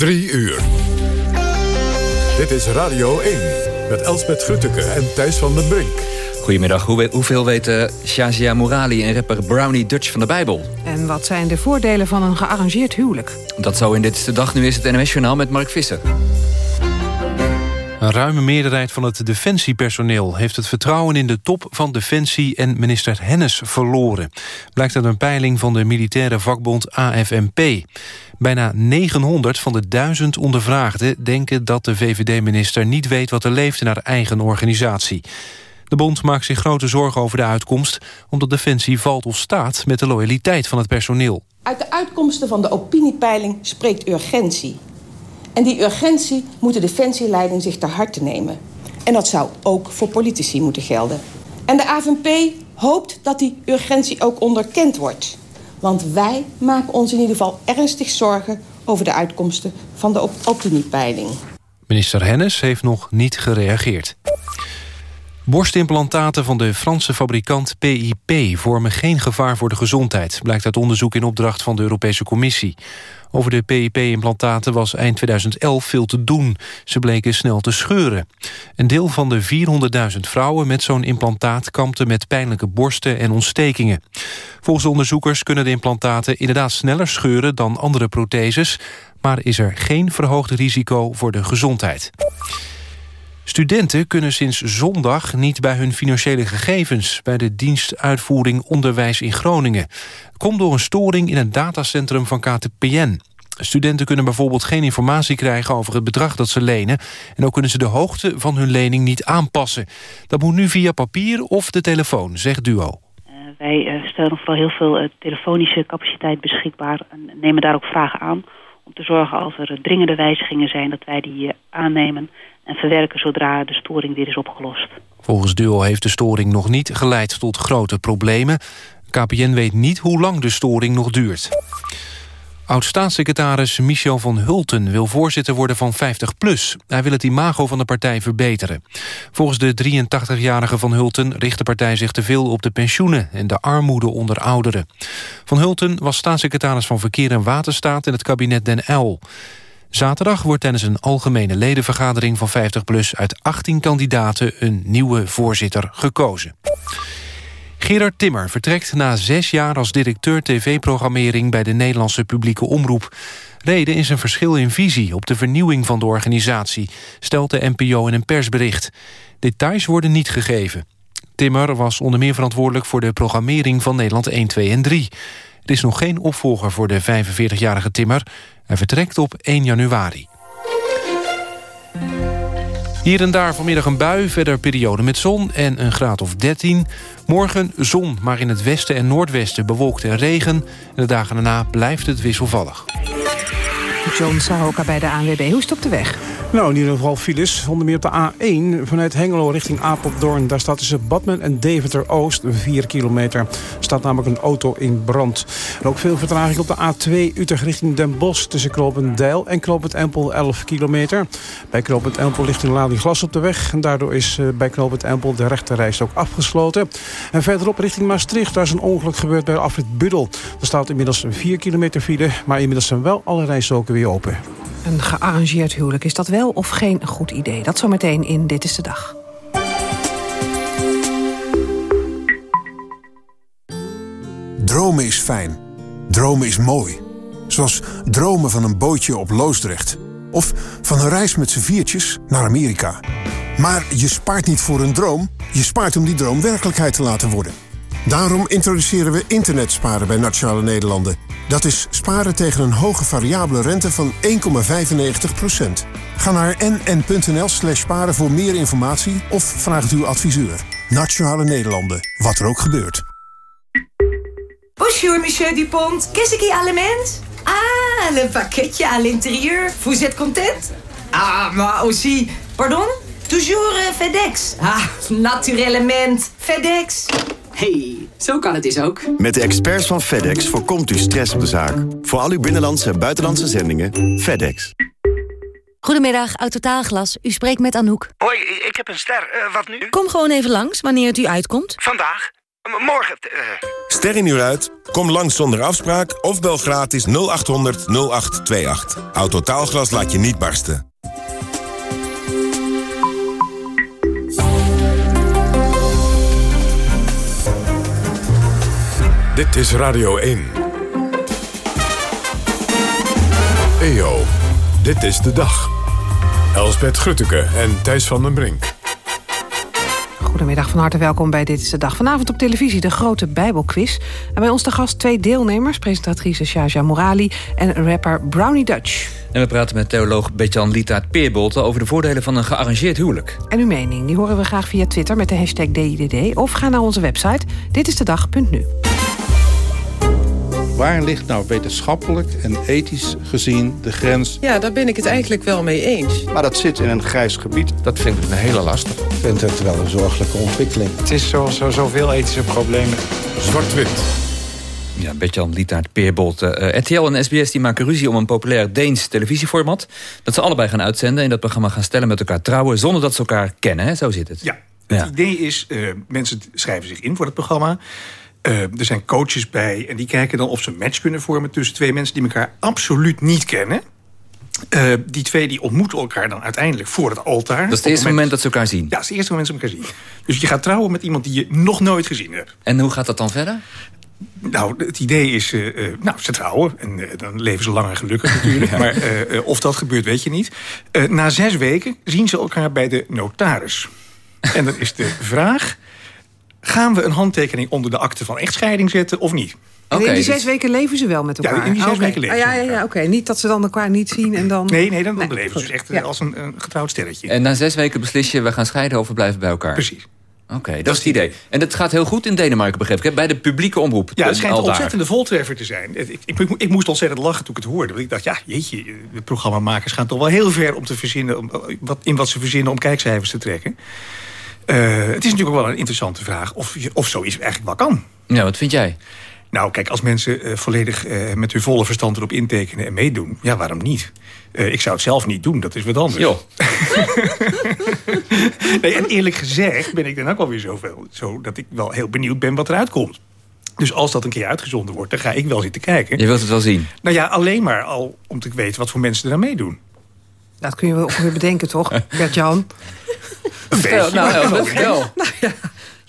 Drie uur. Dit is Radio 1 met Elspet Grutteke en Thijs van den Brink. Goedemiddag. hoeveel weten Shazia Morali en rapper Brownie Dutch van de Bijbel? En wat zijn de voordelen van een gearrangeerd huwelijk? Dat zo in Dit de Dag. Nu is het NMS Journaal met Mark Visser. Een ruime meerderheid van het defensiepersoneel... heeft het vertrouwen in de top van Defensie en minister Hennis verloren. Blijkt uit een peiling van de militaire vakbond AFMP. Bijna 900 van de 1000 ondervraagden denken dat de VVD-minister... niet weet wat er leeft in haar eigen organisatie. De bond maakt zich grote zorgen over de uitkomst... omdat Defensie valt of staat met de loyaliteit van het personeel. Uit de uitkomsten van de opiniepeiling spreekt urgentie. En die urgentie moet de defensieleiding zich ter harte nemen. En dat zou ook voor politici moeten gelden. En de AVP hoopt dat die urgentie ook onderkend wordt. Want wij maken ons in ieder geval ernstig zorgen... over de uitkomsten van de opiniepeiling. Minister Hennis heeft nog niet gereageerd. Borstimplantaten van de Franse fabrikant PIP vormen geen gevaar voor de gezondheid, blijkt uit onderzoek in opdracht van de Europese Commissie. Over de PIP-implantaten was eind 2011 veel te doen. Ze bleken snel te scheuren. Een deel van de 400.000 vrouwen met zo'n implantaat... kampte met pijnlijke borsten en ontstekingen. Volgens de onderzoekers kunnen de implantaten inderdaad sneller scheuren... dan andere protheses, maar is er geen verhoogd risico voor de gezondheid. Studenten kunnen sinds zondag niet bij hun financiële gegevens... bij de dienstuitvoering Onderwijs in Groningen. Komt door een storing in het datacentrum van KTPN. Studenten kunnen bijvoorbeeld geen informatie krijgen over het bedrag dat ze lenen... en ook kunnen ze de hoogte van hun lening niet aanpassen. Dat moet nu via papier of de telefoon, zegt Duo. Uh, wij uh, stellen vooral heel veel uh, telefonische capaciteit beschikbaar... en nemen daar ook vragen aan om te zorgen als er dringende wijzigingen zijn... dat wij die aannemen en verwerken zodra de storing weer is opgelost. Volgens Duo heeft de storing nog niet geleid tot grote problemen. KPN weet niet hoe lang de storing nog duurt. Oud-staatssecretaris Michel van Hulten wil voorzitter worden van 50PLUS. Hij wil het imago van de partij verbeteren. Volgens de 83-jarige Van Hulten richt de partij zich te veel op de pensioenen... en de armoede onder ouderen. Van Hulten was staatssecretaris van Verkeer en Waterstaat... in het kabinet Den Uyl. Zaterdag wordt tijdens een algemene ledenvergadering van 50PLUS... uit 18 kandidaten een nieuwe voorzitter gekozen. Gerard Timmer vertrekt na zes jaar als directeur tv-programmering... bij de Nederlandse publieke omroep. Reden is een verschil in visie op de vernieuwing van de organisatie... stelt de NPO in een persbericht. Details worden niet gegeven. Timmer was onder meer verantwoordelijk voor de programmering van Nederland 1, 2 en 3. Er is nog geen opvolger voor de 45-jarige Timmer. Hij vertrekt op 1 januari. Hier en daar vanmiddag een bui, verder periode met zon en een graad of 13. Morgen zon, maar in het westen en noordwesten bewolkt en regen. En de dagen daarna blijft het wisselvallig. John Sahoka bij de ANWB. Hoe op de weg? Nou, in ieder geval files. Onder meer op de A1 vanuit Hengelo richting Apeldoorn. Daar staat tussen Badmen en Deventer-Oost 4 kilometer. staat namelijk een auto in brand. En ook veel vertraging op de A2 Utrecht richting Den Bosch... tussen Knoopend Deil en Knoopend Empel 11 kilometer. Bij Knoopend Empel ligt een lading glas op de weg. En daardoor is eh, bij Knoopend Empel de rechterreis ook afgesloten. En verderop richting Maastricht. Daar is een ongeluk gebeurd bij Afrit Buddel. Er staat inmiddels 4 kilometer file... maar inmiddels zijn wel alle weer open. Een gearrangeerd huwelijk, is dat wel of geen goed idee? Dat zometeen in Dit is de Dag. Dromen is fijn. Dromen is mooi. Zoals dromen van een bootje op Loosdrecht. Of van een reis met z'n viertjes naar Amerika. Maar je spaart niet voor een droom. Je spaart om die droom werkelijkheid te laten worden. Daarom introduceren we internetsparen bij Nationale Nederlanden. Dat is sparen tegen een hoge variabele rente van 1,95%. Ga naar nn.nl slash sparen voor meer informatie of vraag het uw adviseur. Nationale Nederlanden, wat er ook gebeurt. Bonjour, monsieur Dupont. Qu'est-ce qui allemand? Ah, le pakketje à l'intérieur. Vous êtes content? Ah, maar aussi... Pardon? Toujours uh, FedEx. Ah, naturellement. FedEx. Hey, zo kan het dus ook. Met de experts van FedEx voorkomt u stress op de zaak. Voor al uw binnenlandse en buitenlandse zendingen, FedEx. Goedemiddag, Autotaalglas. U spreekt met Anouk. Hoi, ik heb een ster. Uh, wat nu? Kom gewoon even langs, wanneer het u uitkomt. Vandaag? Morgen. Ster in uur uit? Kom langs zonder afspraak of bel gratis 0800 0828. Autotaalglas laat je niet barsten. Dit is Radio 1. EO, dit is de dag. Elsbeth Grutteke en Thijs van den Brink. Goedemiddag, van harte welkom bij Dit is de Dag. Vanavond op televisie de grote Bijbelquiz. En bij ons te gast twee deelnemers, presentatrice Shaja Morali... en rapper Brownie Dutch. En we praten met theoloog Betjan Lietaert Peerbolte... over de voordelen van een gearrangeerd huwelijk. En uw mening, die horen we graag via Twitter met de hashtag DIDD... of ga naar onze website ditistedag.nu. Waar ligt nou wetenschappelijk en ethisch gezien de grens? Ja, daar ben ik het eigenlijk wel mee eens. Maar dat zit in een grijs gebied. Dat vind ik een hele lastig. Ik vind het wel een zorgelijke ontwikkeling. Het is zoals zo, zoveel ethische problemen. Zwart-wit. Ja, Betjan Lietaert Peerbolt. Uh, RTL en SBS die maken ruzie om een populair Deens televisieformat. Dat ze allebei gaan uitzenden en dat programma gaan stellen met elkaar trouwen... zonder dat ze elkaar kennen, hè? zo zit het. Ja, het idee is, uh, mensen schrijven zich in voor het programma... Uh, er zijn coaches bij en die kijken dan of ze een match kunnen vormen... tussen twee mensen die elkaar absoluut niet kennen. Uh, die twee die ontmoeten elkaar dan uiteindelijk voor het altaar. Dat is het eerste moment, moment dat ze elkaar zien? Ja, dat is het eerste moment dat ze elkaar zien. Dus je gaat trouwen met iemand die je nog nooit gezien hebt. En hoe gaat dat dan verder? Nou, het idee is, uh, uh, nou, ze trouwen. En uh, dan leven ze lang en gelukkig natuurlijk. ja. Maar of dat gebeurt, weet je niet. na zes weken zien ze elkaar bij de notaris. en dan is de vraag... gaan we een handtekening onder de akte van echtscheiding zetten of niet? Okay, in die zes dus... weken leven ze wel met elkaar? Ja, in die zes okay. weken leven ah, ja, ja, ja, Oké, niet dat ze dan elkaar niet zien en dan... Nee, nee dan, dan nee, leven ze dus echt ja. als een, een, getrouwd sterretje. En na zes weken beslis je, we gaan scheiden of we blijven bij elkaar? Precies. Oké, okay, dat, dat, is het idee. En dat gaat heel goed in Denemarken, begreep ik, bij de publieke omroep. Ja, het schijnt een ontzettende voltreffer te zijn. Ik, ik, ik, ik, moest ontzettend lachen toen ik het hoorde. Want ik dacht, ja, jeetje, de programmamakers gaan toch wel heel ver om te verzinnen... Om, wat, in wat ze verzinnen om kijkcijfers te trekken. Uh, het is natuurlijk ook wel een interessante vraag of, of zoiets eigenlijk wel kan. Ja, wat vind jij? Nou, kijk, als mensen uh, volledig uh, met hun volle verstand erop intekenen en meedoen... ja, waarom niet? Uh, ik zou het zelf niet doen, dat is wat anders. Jo. nee, en eerlijk gezegd ben ik dan ook alweer zoveel... Zo dat ik wel heel benieuwd ben wat eruit komt. Dus als dat een keer uitgezonden wordt, dan ga ik wel zitten kijken. Je wilt het wel zien? Nou ja, alleen maar al om te weten wat voor mensen er aan meedoen. Dat kun je wel ongeveer bedenken, toch, Bert-Jan? Nou. Nou, ja.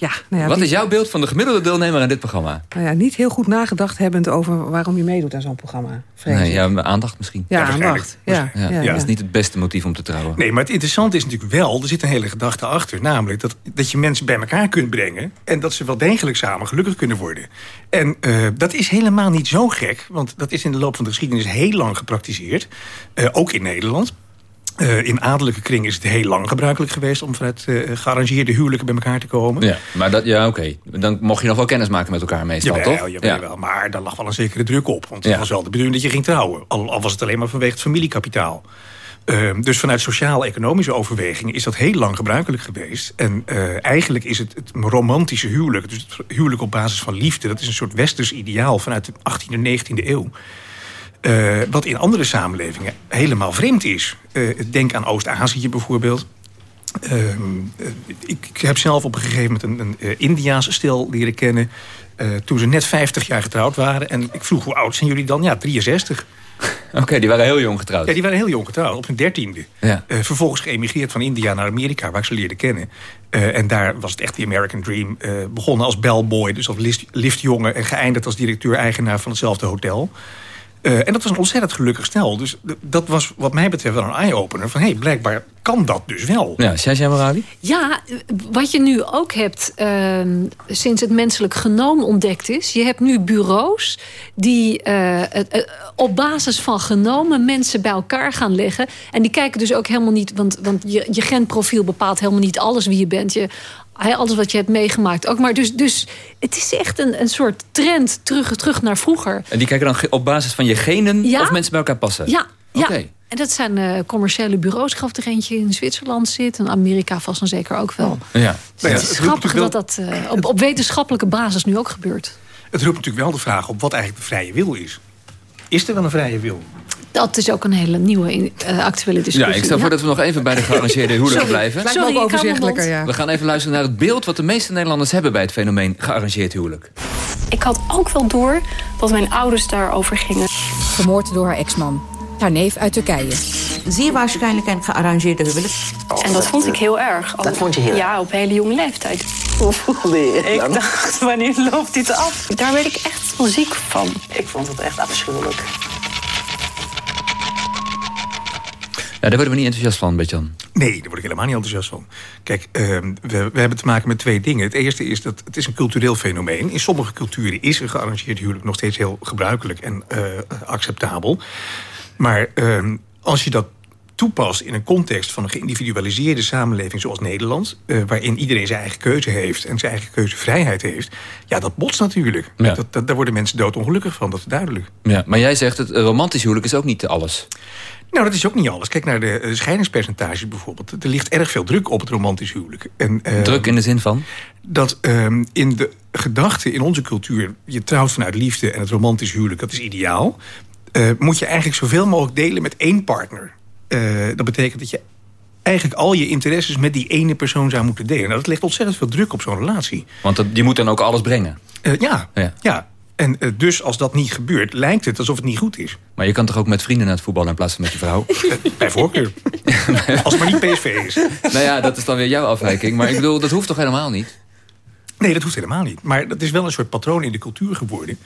Ja, nou ja, Wat is jouw beeld van de gemiddelde deelnemer aan dit programma? Nou ja, niet heel goed nagedacht hebbend over waarom je meedoet aan zo'n programma. Nee, ja, aandacht misschien. Ja, ja aandacht. Ja, ja, ja, Dat is niet het beste motief om te trouwen. Nee, maar het interessante is natuurlijk wel, er zit een hele gedachte achter. Namelijk dat, dat je mensen bij elkaar kunt brengen... en dat ze wel degelijk samen gelukkig kunnen worden. En uh, dat is helemaal niet zo gek, want dat is in de loop van de geschiedenis heel lang gepraktiseerd. Uh, ook in Nederland. Uh, in adellijke kring is het heel lang gebruikelijk geweest... om vanuit uh, gearrangeerde huwelijken bij elkaar te komen. Ja, maar dat, ja, oké. Dan mocht je nog wel kennis maken met elkaar meestal, jawel, toch? Jawel, ja, wel. Maar daar lag wel een zekere druk op. Want het ja. was wel de bedoeling dat je ging trouwen. Al, al was het alleen maar vanwege het familiekapitaal. Uh, dus vanuit sociaal-economische overwegingen is dat heel lang gebruikelijk geweest. En uh, eigenlijk is het het romantische huwelijk... dus het huwelijk op basis van liefde... dat is een soort westers ideaal vanuit de 18e en 19e eeuw... Uh, wat in andere samenlevingen helemaal vreemd is. Uh, denk aan Oost-Azië bijvoorbeeld. Uh, ik, ik, heb zelf op een gegeven moment een, een Indiaanse stel leren kennen... toen ze net 50 jaar getrouwd waren. En ik vroeg, hoe oud zijn jullie dan? Ja, 63. Oké, okay, die waren heel jong getrouwd. Ja, die waren heel jong getrouwd, op hun dertiende. Ja. vervolgens geëmigreerd van India naar Amerika, waar ik ze leerde kennen. en daar was het echt die American Dream. begonnen als bellboy, dus als liftjongen... en geëindigd als directeur-eigenaar van hetzelfde hotel... Uh, en dat was een ontzettend gelukkig stel. Dus dat was wat mij betreft wel een eye-opener. Van hé, hey, blijkbaar kan dat dus wel. Ja, Shasha Morali? Ja, wat je nu ook hebt uh, sinds het menselijk genoom ontdekt is. Je hebt nu bureaus die uh, op basis van genomen mensen bij elkaar gaan leggen. En die kijken dus ook helemaal niet... want, want je, je genprofiel bepaalt helemaal niet alles wie je bent. Je, alles wat je hebt meegemaakt ook. Maar dus, dus het is echt een, een soort trend terug, terug naar vroeger. En die kijken dan op basis van je genen ja? of mensen bij elkaar passen? Ja, ja. En dat zijn uh, commerciële bureaus. Ik geloof er eentje in Zwitserland zit. En Amerika vast en zeker ook wel. Oh. Ja. Het is grappig dat dat uh, op, op wetenschappelijke basis nu ook gebeurt. Het roept natuurlijk wel de vraag op wat eigenlijk de vrije wil is. Is er wel een vrije wil? Dat is ook een hele nieuwe uh, actuele discussie. Ja, ik stel voor dat we nog even bij de gearrangeerde huwelijken blijven. Lijkt me ook overzichtelijker, ja. We gaan even luisteren naar het beeld wat de meeste Nederlanders hebben bij het fenomeen gearrangeerd huwelijk. Ik had ook wel door dat mijn ouders daarover gingen. Vermoord door haar ex-man. Haar neef uit Turkije. Zeer waarschijnlijk een gearrangeerde huwelijk. En dat vond ik heel erg. Dat vond je heel Ja, op hele jonge leeftijd. Hoe voelde je Ik dacht, wanneer loopt dit af? Daar werd ik echt ziek van. Ik vond het echt afschuwelijk. Daar worden we niet enthousiast van, Betjan. Nee, daar word ik helemaal niet enthousiast van. Kijk, uh, we, we, hebben te maken met twee dingen. Het eerste is dat het is een cultureel fenomeen. In sommige culturen is een gearrangeerd huwelijk nog steeds heel gebruikelijk en uh, acceptabel. Maar uh, als je dat toepast in een context van een geïndividualiseerde samenleving zoals Nederland... Uh, waarin iedereen zijn eigen keuze heeft en zijn eigen keuzevrijheid heeft... ja, dat botst natuurlijk. Ja. Dat, dat, daar worden mensen doodongelukkig van, dat is duidelijk. Ja, maar jij zegt het romantisch huwelijk is ook niet alles. Nou, dat is ook niet alles. Kijk naar de, de scheidingspercentages bijvoorbeeld. Er ligt erg veel druk op het romantisch huwelijk. En, uh, druk in de zin van? Dat uh, in de gedachte in onze cultuur... je trouwt vanuit liefde en het romantisch huwelijk, dat is ideaal... Uh, moet je eigenlijk zoveel mogelijk delen met één partner. Uh, dat betekent dat je eigenlijk al je interesses met die ene persoon zou moeten delen. Nou, dat legt ontzettend veel druk op zo'n relatie. Want dat, je moet dan ook alles brengen? Uh, ja, ja, ja. En uh, dus als dat niet gebeurt, lijkt het alsof het niet goed is. Maar je kan toch ook met vrienden naar het voetballen in plaats van met je vrouw? Bij voorkeur. als het maar niet PSV is. Nou ja, dat is dan weer jouw afwijking. Maar ik bedoel, dat hoeft toch helemaal niet? Nee, dat hoeft helemaal niet. Maar dat is wel een soort patroon in de cultuur geworden.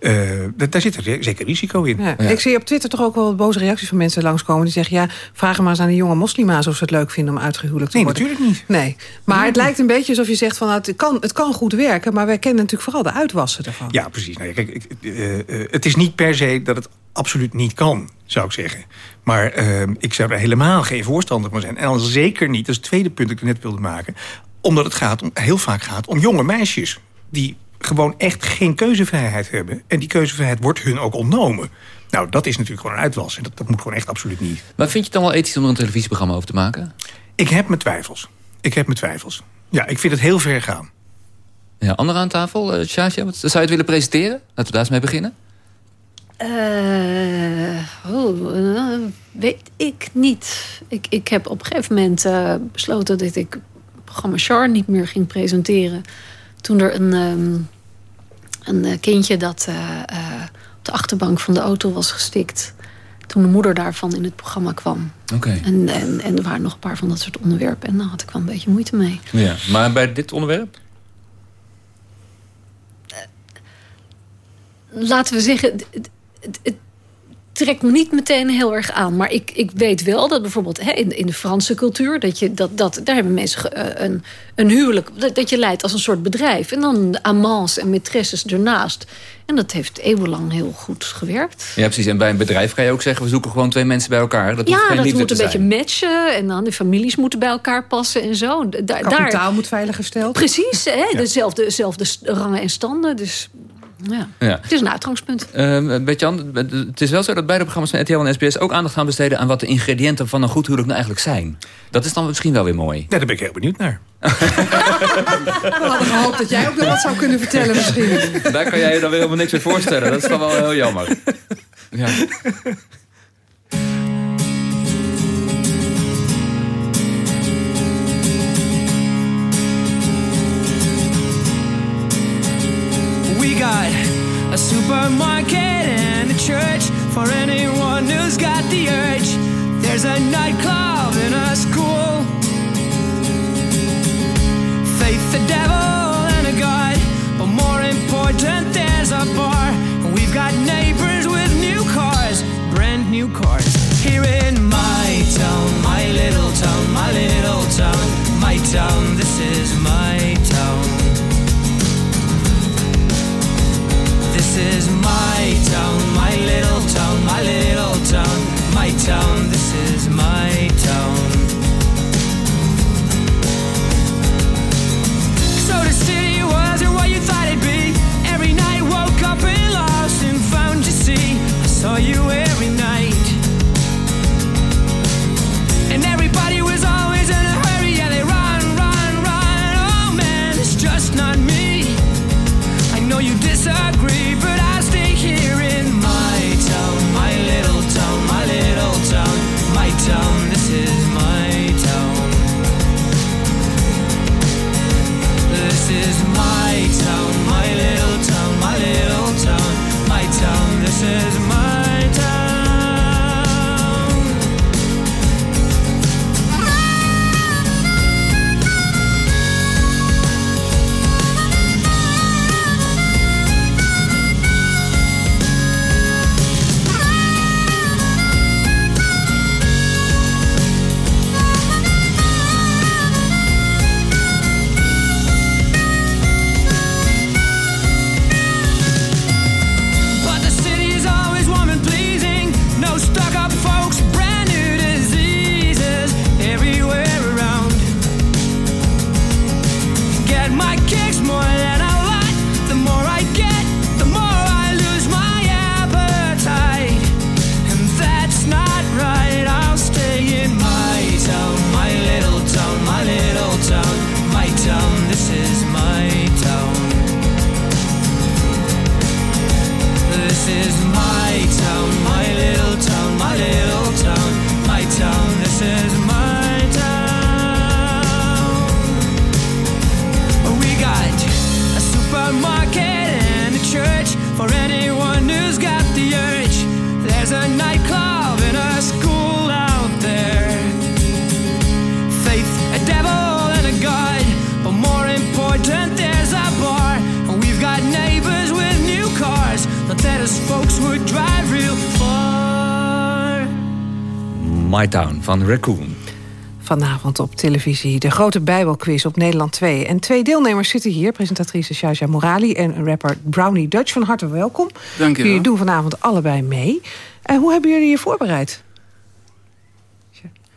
Uh, daar zit er zeker risico in. Ja, ja. Ik zie op Twitter toch ook wel boze reacties van mensen langskomen... die zeggen, ja, vraag maar eens aan de jonge moslima's... of ze het leuk vinden om uitgehuwelijkt te nee, worden. Nee, natuurlijk niet. Nee, maar nee, het lijkt een beetje alsof je zegt... van het, kan, het kan goed werken, maar wij kennen natuurlijk vooral de uitwassen ervan. Ja, precies. Nou, kijk, ik, uh, uh, het is niet per se dat het absoluut niet kan, zou ik zeggen. Maar ik zou er helemaal geen voorstander van zijn. En dan zeker niet, dat is het tweede punt dat ik net wilde maken... omdat het gaat om, heel vaak gaat om jonge meisjes... die gewoon echt geen keuzevrijheid hebben. En die keuzevrijheid wordt hun ook ontnomen. Nou, dat is natuurlijk gewoon een uitwas. En dat, dat moet gewoon echt absoluut niet. Maar vind je het dan wel ethisch om er een televisieprogramma over te maken? Ik heb mijn twijfels. Ik heb mijn twijfels. Ja, ik vind het heel ver gaan. Ja, anderen aan tafel, uh, wat zou je het willen presenteren? Laten we daar eens mee beginnen. Uh, oh, uh, weet ik niet. Ik, ik heb op een gegeven moment uh, besloten dat ik het programma Char niet meer ging presenteren toen er een, um, een kindje dat uh, uh, op de achterbank van de auto was gestikt. Toen de moeder daarvan in het programma kwam. Okay. En, en, en er waren nog een paar van dat soort onderwerpen. En daar had ik wel een beetje moeite mee. Ja, maar bij dit onderwerp? Uh, laten we zeggen... Het, het, het, trekt me niet meteen heel erg aan. Maar ik, ik weet wel dat bijvoorbeeld hè, in, in de Franse cultuur... Dat je, dat, dat, daar hebben mensen uh, een, een huwelijk... Dat, dat, je leidt als een soort bedrijf. En dan amants en maîtresses ernaast. En dat heeft eeuwenlang heel goed gewerkt. Ja, precies. En bij een bedrijf kan je ook zeggen... we zoeken gewoon twee mensen bij elkaar. Dat ja, hoeft geen dat moet een beetje matchen. En dan de families moeten bij elkaar passen en zo. Da Kapitaal daar, moet veilig gesteld. Precies, hè, ja. dezelfde, dezelfde rangen en standen. Dus ja. Ja. Het is een uitgangspunt. Uh, Betjan, het is wel zo dat beide programma's van RTL en SBS... ook aandacht gaan besteden aan wat de ingrediënten van een goed huwelijk nou eigenlijk zijn. Dat is dan misschien wel weer mooi. Ja, daar ben ik heel benieuwd naar. We hadden gehoopt dat jij ook nog wat zou kunnen vertellen misschien. Daar kan jij je dan weer helemaal niks meer voorstellen. Dat is dan wel heel jammer. Ja. A supermarket and a church for anyone who's got the urge. There's a nightclub in a school. Faith, the devil, and a God. But more important, there's a bar. We've got neighbors with new cars, brand new cars. Here in my town, my little town, my little town, my town, this is This is my town, my little town, my little town, my town, Vanavond op televisie de grote Bijbelquiz op Nederland 2. En twee deelnemers zitten hier, presentatrice Shaja Morali... en rapper Brownie Dutch. Van harte welkom. Dank je Jullie doen vanavond allebei mee. En hoe hebben jullie je voorbereid?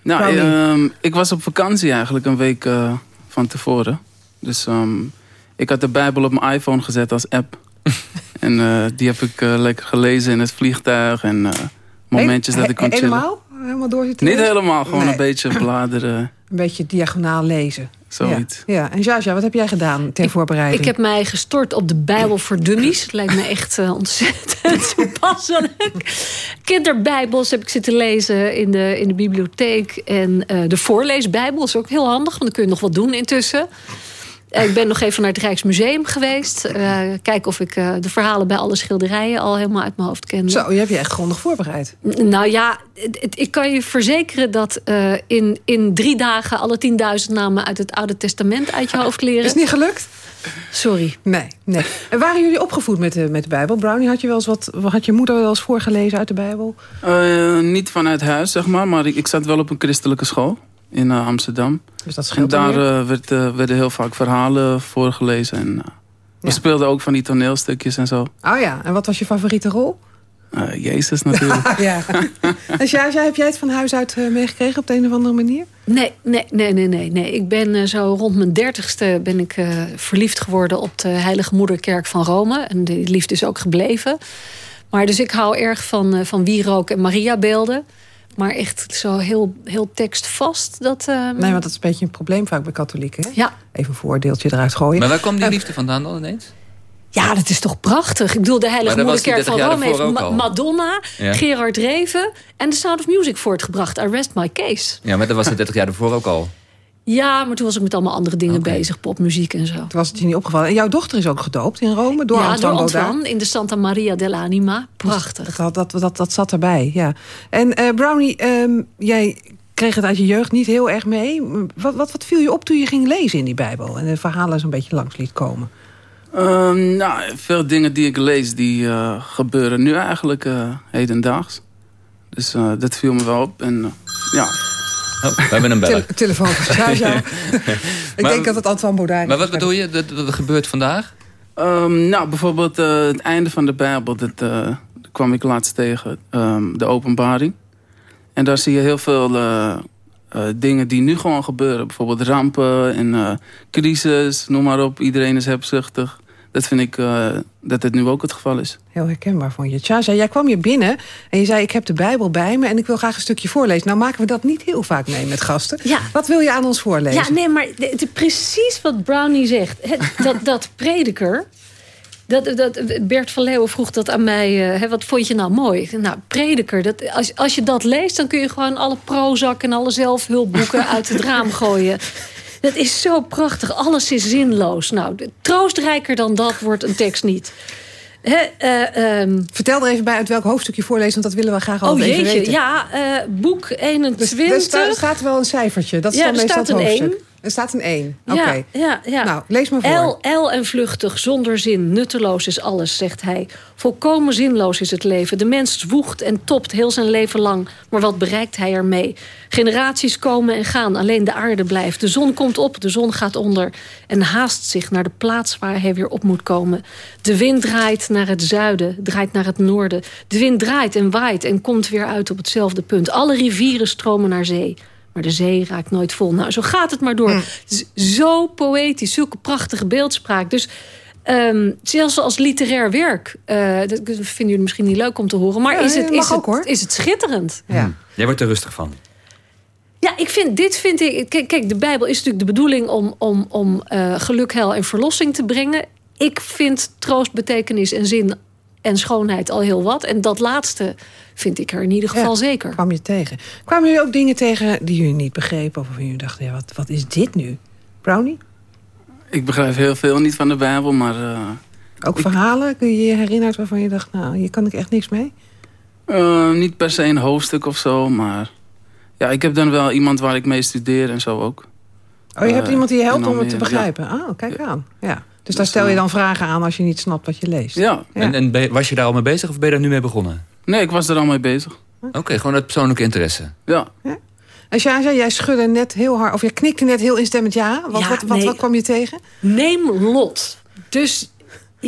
Nou, ehm, ik was op vakantie eigenlijk een week uh, van tevoren. Dus um, ik had de Bijbel op mijn iPhone gezet als app. en uh, die heb ik lekker gelezen in het vliegtuig. En momentjes He dat ik kon chillen. Helemaal? Helemaal door Niet helemaal, gewoon nee. een beetje bladeren. Een beetje diagonaal lezen. Zoiets. Ja. ja. En Jaja, wat heb jij gedaan ter ik, voorbereiding? Ik heb mij gestort op de Bijbel voor Dummies. Het lijkt me echt uh, ontzettend toepasselijk. Kinderbijbels heb ik zitten lezen in de, in de bibliotheek. En uh, de voorleesbijbel is ook heel handig. Want dan kun je nog wat doen intussen. Uh, ik ben nog even naar het Rijksmuseum geweest. kijken of ik de verhalen bij alle schilderijen al helemaal uit mijn hoofd ken. Zo, je hebt je echt grondig voorbereid. Nou ja, ik kan je verzekeren dat in, in drie dagen... alle 10.000 namen uit het Oude Testament uit je hoofd leren. Is niet gelukt? Sorry. Nee, nee. En waren jullie opgevoed met de, met de Bijbel? Brownie, had je, wel eens wat, had je moeder wel eens voorgelezen uit de Bijbel? Uh, niet vanuit huis, zeg maar. Maar ik, ik zat wel op een christelijke school in uh, Amsterdam. Dus dat scheelt En daar uh, werd, werden heel vaak verhalen voorgelezen. En we ja. speelden ook van die toneelstukjes en zo. Oh ja, en wat was je favoriete rol? Uh, Jezus natuurlijk. ja. En Sjaja, heb jij het van huis uit uh, meegekregen op de een of andere manier? Nee, nee, nee, nee, nee. nee. Ik ben uh, zo rond mijn dertigste ben ik verliefd geworden op de Heilige Moederkerk van Rome. En die liefde is ook gebleven. Maar dus ik hou erg van, van wierook en Mariabeelden. Maar echt zo heel, heel tekstvast. Dat, Nee, want dat is een beetje een probleem vaak bij katholieken. Hè? Ja. Even een voordeeltje eruit gooien. Maar waar kwam die liefde vandaan dan ineens? Ja, dat is toch prachtig. Ik bedoel, de Heilige Moederkerk van Rome heeft Ma Madonna, ja. Gerard Reven... en The Sound of Music voortgebracht. I rest my case. Ja, maar dat was het 30 jaar ervoor ook al. Ja, maar toen was ik met allemaal andere dingen okay. bezig. Popmuziek en zo. Toen was het je niet opgevallen. En jouw dochter is ook gedoopt in Rome? Door ja, Antoine door Antoine in de Santa Maria dell'Anima. Prachtig. Dat, dat, dat, dat, zat erbij, ja. En uh, Brownie, um, jij kreeg het uit je jeugd niet heel erg mee. Wat, wat, wat viel je op toen je ging lezen in die Bijbel? En de verhalen zo'n beetje langs liet komen? Uh, nou, veel dingen die ik lees, die uh, gebeuren nu eigenlijk uh, hedendaags. Dus uh, dat viel me wel op. En ja. Oh, we hebben een beller. Te telefoon Sjaja. ik maar, denk dat het Antoine Baudin Maar wat bedoel je, dat, dat gebeurt vandaag? Um, nou, bijvoorbeeld het einde van de Bijbel. Dat kwam ik laatst tegen. Um, de openbaring. En daar zie je heel veel dingen die nu gewoon gebeuren. Bijvoorbeeld rampen en crisis, noem maar op. Iedereen is hebzuchtig dat vind ik uh, dat het nu ook het geval is. Heel herkenbaar vond je. Tjaza, jij kwam hier binnen en je zei... ik heb de Bijbel bij me en ik wil graag een stukje voorlezen. Nou maken we dat niet heel vaak mee met gasten. Ja. Wat wil je aan ons voorlezen? Ja, nee, maar de, de, precies wat Brownie zegt. Dat, dat prediker... Dat, dat, Bert van Leeuwen vroeg dat aan mij. Uh, wat vond je nou mooi? Nou, prediker. Dat, als, als je dat leest, dan kun je gewoon alle Prozac en alle zelfhulpboeken uit het raam gooien. Dat is zo prachtig. Alles is zinloos. Nou, troostrijker dan dat wordt een tekst niet. He, uh, um... Vertel er even bij uit welk hoofdstuk je voorleest, want dat willen we graag al oh, jeetje, weten. Ja, uh, boek 21. Dus, er, staat, er staat wel een cijfertje. Dat is ja, dan meestal het hoofdstuk. 1. Er staat een 1. Oké. Okay. Ja, ja, Nou, lees maar voor. El, el en vluchtig, zonder zin, nutteloos is alles, zegt hij. Volkomen zinloos is het leven. De mens zwoegt en topt heel zijn leven lang. Maar wat bereikt hij ermee? Generaties komen en gaan, alleen de aarde blijft. De zon komt op, de zon gaat onder. En haast zich naar de plaats waar hij weer op moet komen. De wind draait naar het zuiden, draait naar het noorden. De wind draait en waait en komt weer uit op hetzelfde punt. Alle rivieren stromen naar zee. Maar de zee raakt nooit vol. Nou, zo gaat het maar door. Mm. Het is zo poëtisch, zulke prachtige beeldspraak. Dus um, zelfs als literair werk... Uh, dat vinden jullie misschien niet leuk om te horen... maar ja, is, het, is, ook, het, is het schitterend. Ja. Hmm. Jij wordt er rustig van. Ja, ik vind, dit vind ik... Kijk, kijk, de Bijbel is natuurlijk de bedoeling om, om, om uh, geluk, heil en verlossing te brengen. Ik vind troost, betekenis en zin en schoonheid al heel wat. En dat laatste vind ik er in ieder geval ja, zeker. kwam je tegen. Kwamen jullie ook dingen tegen die jullie niet begrepen? Of waarvan jullie dachten, ja, wat, wat is dit nu? Brownie? Ik begrijp heel veel niet van de Bijbel, maar... Uh, ook ik, verhalen? Kun je je herinneren waarvan je dacht, nou, hier kan ik echt niks mee? Uh, niet per se een hoofdstuk of zo, maar... Ja, ik heb dan wel iemand waar ik mee studeer en zo ook. Oh, je hebt uh, iemand die je helpt om het te ja. begrijpen? Ah, oh, kijk ja. aan. Ja. Dus, dus daar stel je dan vragen aan als je niet snapt wat je leest? Ja. En, en was je daar al mee bezig of ben je daar nu mee begonnen? Nee, ik was er al mee bezig. Oké, gewoon uit persoonlijke interesse. Ja. En Shaja, jij schudde net heel hard, of jij knikte net heel instemmend ja. Wat, Ja, wat, wat, nee. wat kwam je tegen? Neem lot. Dus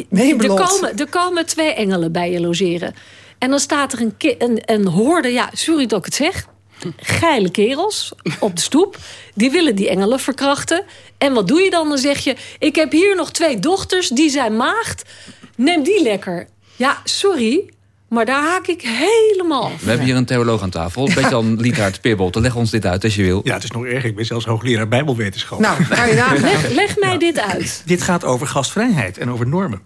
Neem er, lot. Komen, er komen twee engelen bij je logeren. En dan staat er een, een, een horde, ja, sorry dat ik het zeg... geile kerels op de stoep. Die willen die engelen verkrachten. En wat doe je dan? Dan zeg je, ik heb hier nog twee dochters, die zijn maagd. Neem die lekker. Ja, sorry, maar daar haak ik helemaal af. We hebben hier een theoloog aan tafel. Beetje-Jan Lietaert Peerbolte. Leg ons dit uit als je wil. Ja, het is nog erg. Ik ben zelfs hoogleraar bijbelwetenschap. Nou, nagaan. Leg, leg mij dit uit. Dit gaat over gastvrijheid en over normen.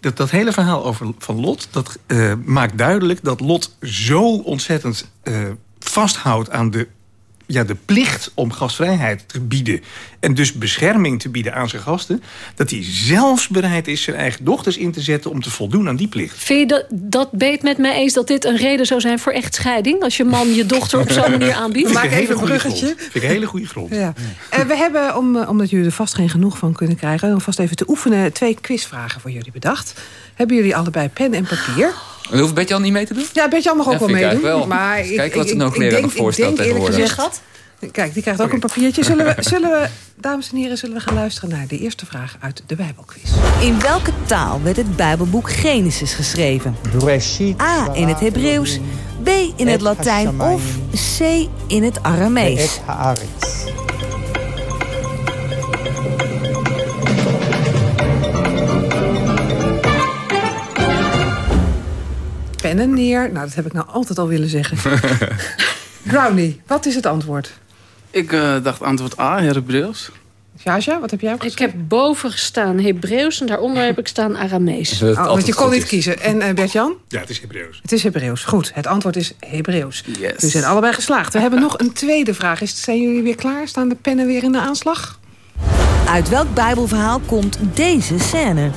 Dat, dat hele verhaal over, van Lot, dat eh, maakt duidelijk dat Lot zo ontzettend eh, vasthoudt aan de, ja, de plicht om gastvrijheid te bieden. En dus bescherming te bieden aan zijn gasten. Dat hij zelfs bereid is zijn eigen dochters in te zetten om te voldoen aan die plicht. Vind je dat, dat beet met mij eens dat dit een reden zou zijn voor echtscheiding? Als je man je dochter op zo'n manier aanbiedt? Maak Vind ik even een bruggetje. grond. Vind ik een hele goede grond. Ja. Eh, we hebben, om, eh, omdat jullie er vast geen genoeg van kunnen krijgen... om vast even te oefenen, twee quizvragen voor jullie bedacht. Hebben jullie allebei pen en papier? En hoeft Betje-Jan niet mee te doen? Ja, Betje mag ook Ja, wel ik meedoen. wel. Maar Eens kijken wat de nog voorstelt ik denk eerlijk tegenwoordig. gezegd... Kijk, die krijgt ook een papiertje. Zullen we, zullen we, dames en heren, zullen we gaan luisteren naar de eerste vraag uit de Bijbelquiz? In welke taal werd het Bijbelboek Genesis geschreven? A. In het Hebreeuws, B. In het Latijn of C. In het Aramees? Pennen neer. Nou, dat heb ik nou altijd al willen zeggen. Brownie, wat is het antwoord? Ik eh, dacht antwoord A, Hebreeuws. Jaja, wat heb jij Ik heb boven gestaan Hebreeuws en daaronder heb ik staan Aramees. Oh, want je kon niet kiezen. En eh Bert-Jan? Ja, het is Hebreeuws. Het is Hebreeuws. Goed, het antwoord is Hebreeuws. Yes. Jullie zijn allebei geslaagd. We hebben nog een tweede vraag. Is, zijn jullie weer klaar? Staan de pennen weer in de aanslag? Uit welk Bijbelverhaal komt deze scène?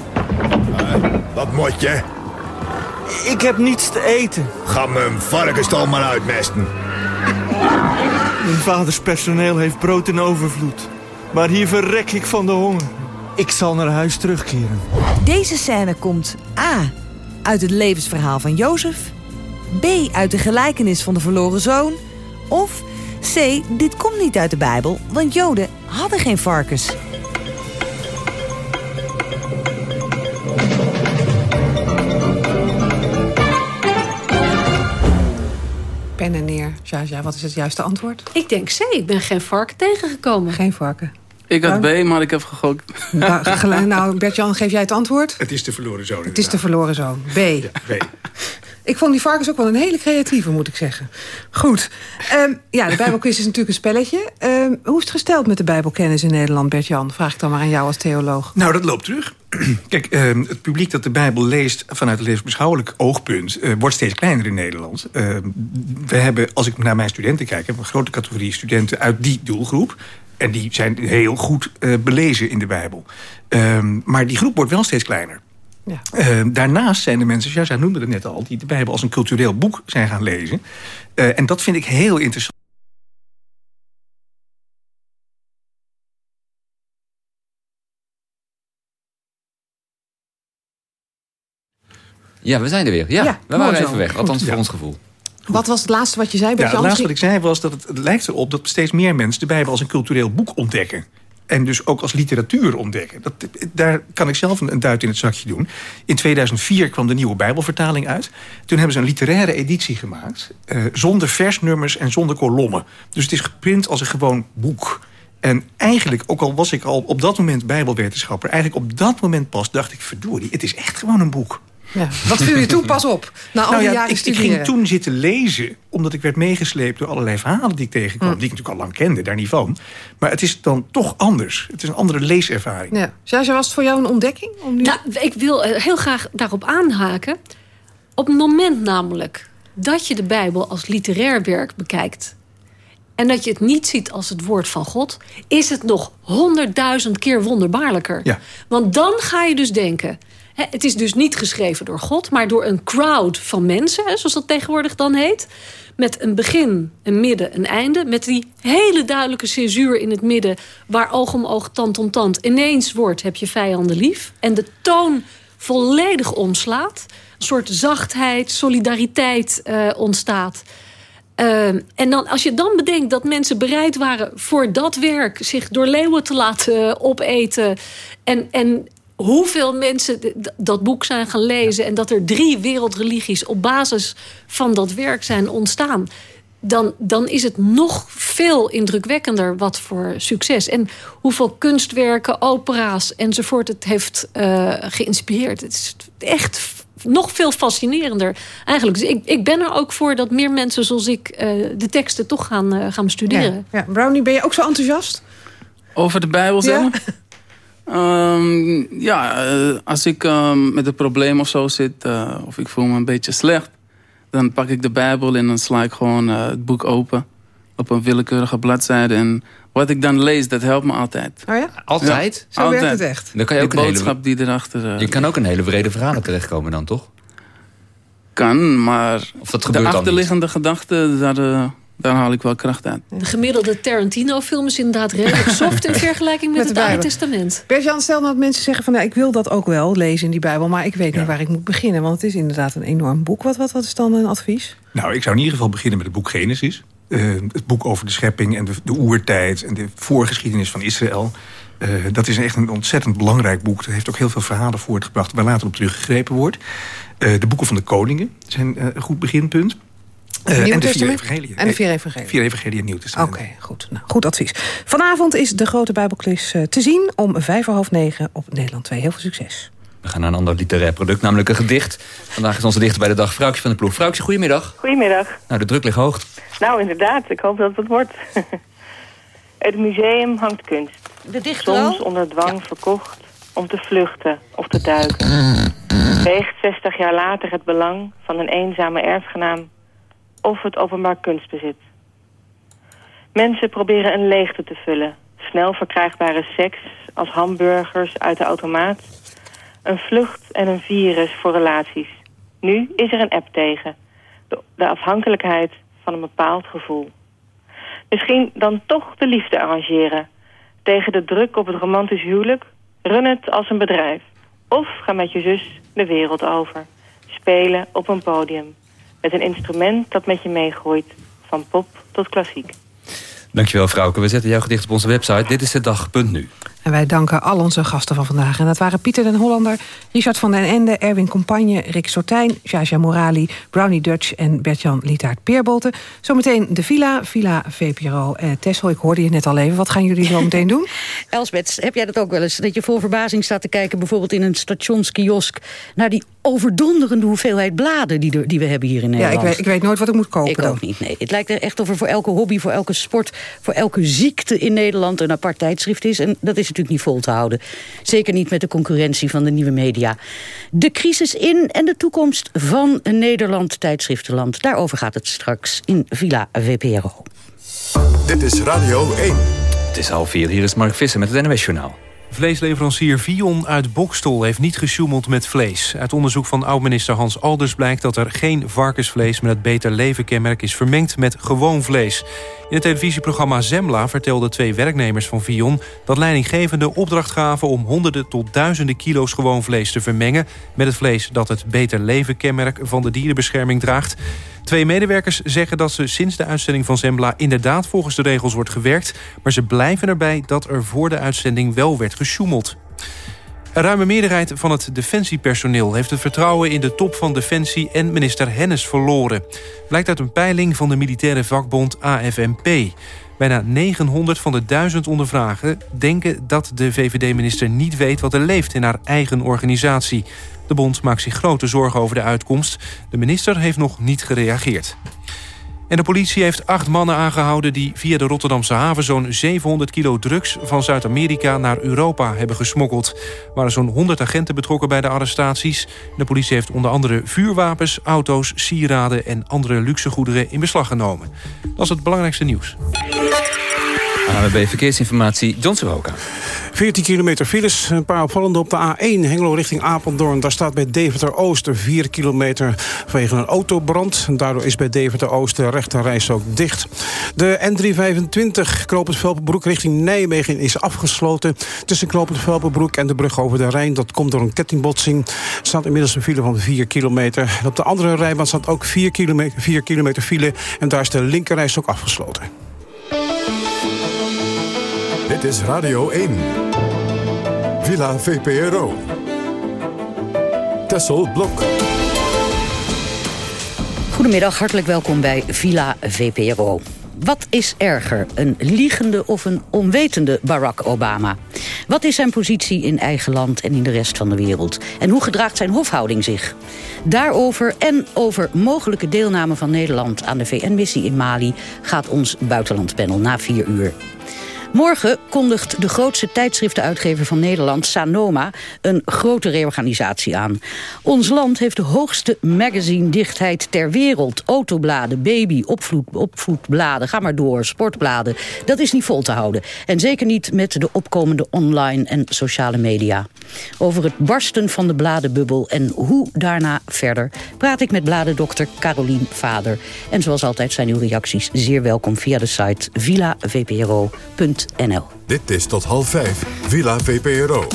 Wat moet je? Ik heb niets te eten. Ga mijn varkenstal maar uitmesten. Mijn vaders personeel heeft brood in overvloed. Maar hier verrek ik van de honger. Ik zal naar huis terugkeren. Deze scène komt A. Uit het levensverhaal van Jozef. B. Uit de gelijkenis van de verloren zoon. Of C. Dit komt niet uit de Bijbel, want Joden hadden geen varkens. Pennen neer. Jaja, wat is het juiste antwoord? Ik denk C, ik ben geen varken tegengekomen. Geen varken. Ik had B, maar ik heb gegokt. Nou, Bert-Jan, geef jij het antwoord? Het is de verloren zoon. Het is de verloren zoon. B. B. Ik vond die varkens ook wel een hele creatieve, moet ik zeggen. Goed. Ehm, ja, de Bijbelquiz is natuurlijk een spelletje. Ehm, hoe is het gesteld met de Bijbelkennis in Nederland, Bert-Jan? Vraag ik dan maar aan jou als theoloog. Nou, dat loopt terug. Kijk, eh, het publiek dat de Bijbel leest vanuit een levensbeschouwelijk oogpunt... eh, wordt steeds kleiner in Nederland. We hebben, als ik naar mijn studenten kijk... een grote categorie studenten uit die doelgroep. En die zijn heel goed eh, belezen in de Bijbel. Ehm, maar die groep wordt wel steeds kleiner. Ja. Eh, daarnaast zijn er mensen, ja, zij noemden het net al... die de Bijbel als een cultureel boek zijn gaan lezen. Eh, en dat vind ik heel interessant. Ja, we zijn er weer. Ja, Ja, we waren zo. even weg. Althans, voor ons gevoel. Wat was het laatste wat je zei, Ja, het laatste wat ik zei was dat het, het lijkt erop dat steeds meer mensen de Bijbel als een cultureel boek ontdekken. En dus ook als literatuur ontdekken. Dat, daar kan ik zelf een, duit in het zakje doen. In 2004 kwam de nieuwe Bijbelvertaling uit. Toen hebben ze een literaire editie gemaakt. eh, zonder versnummers en zonder kolommen. Dus het is geprint als een gewoon boek. En eigenlijk, ook al was ik al op dat moment bijbelwetenschapper... eigenlijk op dat moment pas dacht ik, verdorie, het is echt gewoon een boek. Ja. Wat viel je toe? Pas op. Na al Nou die ja, jaren ik, ik ging toen zitten lezen, omdat ik werd meegesleept door allerlei verhalen die ik tegenkwam, Hm. die ik natuurlijk al lang kende, daar niet van. Maar het is dan toch anders. Het is een andere leeservaring. Ja. Jaja, was het voor jou een ontdekking? Om nu... Nou, ik wil eh, heel graag daarop aanhaken. Op het moment namelijk dat je de Bijbel als literair werk bekijkt... en dat je het niet ziet als het woord van God... is het nog honderdduizend keer wonderbaarlijker. Ja. Want dan ga je dus denken... Het is dus niet geschreven door God, maar door een crowd van mensen... Zoals dat tegenwoordig dan heet... met een begin, een midden, een einde... met die hele duidelijke censuur in het midden... waar oog om oog, tand om tand ineens wordt... heb je vijanden lief. En de toon volledig omslaat. Een soort zachtheid, solidariteit eh, ontstaat. Uh, en dan, als je dan bedenkt dat mensen bereid waren voor dat werk... zich door leeuwen te laten opeten... en, en hoeveel mensen dat boek zijn gaan lezen... en dat er drie wereldreligies op basis van dat werk zijn ontstaan... Dan, dan is het nog veel indrukwekkender wat voor succes. En hoeveel kunstwerken, opera's enzovoort het heeft uh, geïnspireerd. Het is echt nog veel fascinerender eigenlijk. Dus ik, ik ben er ook voor dat meer mensen zoals ik uh, de teksten toch gaan, uh, gaan bestuderen. Ja, ja. Brownie, ben je ook zo enthousiast? Over de Bijbel, zeg ja? Um, ja, als ik um, met een probleem of zo zit... Uh, of ik voel me een beetje slecht... dan pak ik de Bijbel en dan sla ik gewoon het boek open... op een willekeurige bladzijde. En wat ik dan lees, dat helpt me altijd. Oh ja? Altijd? Ja, zo altijd. werkt het echt. Dan kan je ook de een boodschap hele, die erachter... Uh, je kan ook een hele brede verhalen terechtkomen dan, toch? Kan, maar of dat de achterliggende gedachten... Daar, uh, daar haal ik wel kracht uit. De gemiddelde Tarantino-film is inderdaad redelijk soft... in vergelijking met, met het Oude Testament. Bert-Jan, stel nou dat mensen zeggen van... Nou, ik wil dat ook wel lezen in die Bijbel... maar ik weet niet waar ik moet beginnen. Want het is inderdaad een enorm boek. Wat, wat, wat is dan een advies? Nou, ik zou in ieder geval beginnen met het boek Genesis. Uh, het boek over de schepping en de, de oertijd... en de voorgeschiedenis van Israël. Uh, dat is echt een ontzettend belangrijk boek. Dat heeft ook heel veel verhalen voortgebracht... waar later op teruggegrepen wordt. Uh, de boeken van de koningen zijn een goed beginpunt. Uh, en de vier evangelieën. En de vier evangelieën. Vier evangelieën en Nieuw Testament. Oké, okay, goed. Nou, goed advies. Vanavond is de grote Bijbelquiz uh, te zien om vijf voor half negen op Nederland 2. Heel veel succes. We gaan naar een ander literair product, namelijk een gedicht. Vandaag is onze dichter bij de dag Vrouwtje van de Ploeg. Vrouwtje, goedemiddag. Goedemiddag. Nou, de druk ligt hoog. Nou, inderdaad. Ik hoop dat het wordt. Het museum hangt kunst. De dichter Soms onder dwang ja. verkocht om te vluchten of te duiken. Weegt 60 jaar later het belang van een eenzame erfgenaam of het openbaar kunstbezit. Mensen proberen een leegte te vullen. Snel verkrijgbare seks als hamburgers uit de automaat. Een vlucht en een virus voor relaties. Nu is er een app tegen. De, afhankelijkheid van een bepaald gevoel. Misschien dan toch de liefde arrangeren. Tegen de druk op het romantisch huwelijk. Run het als een bedrijf. Of ga met je zus de wereld over. Spelen op een podium. Met een instrument dat met je meegroeit. Van pop tot klassiek. Dankjewel, Vrouwke. We zetten jouw gedicht op onze website. Dit is de dag.nu. En wij danken al onze gasten van vandaag. En dat waren Pieter den Hollander, Richard van den Ende... Erwin Compagne, Rick Sortijn, Jaja Morali... Brownie Dutch en Bertjan Lietaert Peerbolte. Zometeen de Villa, Villa VPRO. Eh, Tessel, ik hoorde je net al even. Wat gaan jullie zo meteen doen? Elsbeth, heb jij dat ook wel eens? Dat je vol verbazing staat te kijken... bijvoorbeeld in een stationskiosk... naar die overdonderende hoeveelheid bladen die, die we hebben hier in Nederland. Ja, ik weet, ik weet nooit wat ik moet kopen. Ik ook niet, nee. Het lijkt er echt of er voor elke hobby, voor elke sport... voor elke ziekte in Nederland een apart tijdschrift is. En dat is natuurlijk niet vol te houden. Zeker niet met de concurrentie van de nieuwe media. De crisis in en de toekomst van Nederland tijdschriftenland. Daarover gaat het straks in Villa VPRO. Dit is Radio 1. Het is half vier. Hier is Mark Visser met het NOS Journaal. Vleesleverancier Vion uit Bokstol heeft niet gesjoemeld met vlees. Uit onderzoek van oud-minister Hans Alders blijkt dat er geen varkensvlees... met het Beter Leven kenmerk is vermengd met gewoon vlees. In het televisieprogramma Zembla vertelden twee werknemers van Vion... dat leidinggevende opdracht gaven om honderden tot duizenden kilo's gewoon vlees te vermengen... met het vlees dat het Beter Leven kenmerk van de dierenbescherming draagt. Twee medewerkers zeggen dat ze sinds de uitzending van Zembla... inderdaad volgens de regels wordt gewerkt... maar ze blijven erbij dat er voor de uitzending wel werd gesjoemeld. Een ruime meerderheid van het defensiepersoneel... heeft het vertrouwen in de top van Defensie en minister Hennis verloren. Blijkt uit een peiling van de militaire vakbond AFNP. Bijna 900 van de 1000 ondervragen denken dat de VVD-minister niet weet... wat er leeft in haar eigen organisatie. De bond maakt zich grote zorgen over de uitkomst. De minister heeft nog niet gereageerd. En de politie heeft acht mannen aangehouden... die via de Rotterdamse haven zo'n 700 kilo drugs... van Zuid-Amerika naar Europa hebben gesmokkeld. Er waren zo'n 100 agenten betrokken bij de arrestaties. De politie heeft onder andere vuurwapens, auto's, sieraden... en andere luxe goederen in beslag genomen. Dat is het belangrijkste nieuws. AWB Verkeersinformatie, John Sohoka. 14 kilometer files, een paar opvallende op de A1 Hengelo richting Apeldoorn. Daar staat bij Deventer Oost 4 kilometer vanwege een autobrand. Daardoor is bij Deventer Oost de rechterreis ook dicht. De N325 Knopend richting Nijmegen is afgesloten. Tussen Knopend Velpenbroek en de brug over de Rijn. Dat komt door een kettingbotsing. Er staat inmiddels een file van 4 kilometer. Op de andere rijbaan staat ook 4 kilometer, 4 kilometer file. En daar is de linkerreis ook afgesloten. Dit is Radio 1. Villa VPRO. Tessel Blok. Goedemiddag, hartelijk welkom bij Villa VPRO. Wat is erger, een liegende of een onwetende Barack Obama? Wat is zijn positie in eigen land en in de rest van de wereld? En hoe gedraagt zijn hofhouding zich? Daarover en over mogelijke deelname van Nederland aan de VN-missie in Mali... gaat ons buitenlandpanel na vier uur. Morgen kondigt de grootste tijdschriftenuitgever van Nederland, Sanoma, een grote reorganisatie aan. Ons land heeft de hoogste magazine-dichtheid ter wereld. Autobladen, baby, opvoed, opvoedbladen, ga maar door, sportbladen. Dat is niet vol te houden. En zeker niet met de opkomende online en sociale media. Over het barsten van de bladenbubbel en hoe daarna verder... praat ik met bladendokter Carolien Vader. En zoals altijd zijn uw reacties zeer welkom via de site villavpro.nl. Dit is tot half vijf, Villa VPRO.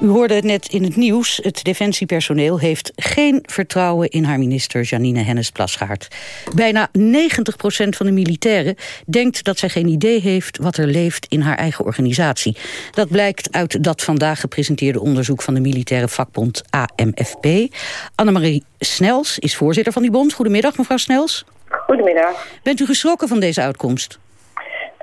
U hoorde het net in het nieuws. Het defensiepersoneel heeft geen vertrouwen in haar minister Janine Hennis-Plasgaard. Bijna 90% van de militairen denkt dat zij geen idee heeft wat er leeft in haar eigen organisatie. Dat blijkt uit dat vandaag gepresenteerde onderzoek van de militaire vakbond AMFP. Annemarie Snels is voorzitter van die bond. Goedemiddag mevrouw Snels. Goedemiddag. Bent u geschrokken van deze uitkomst?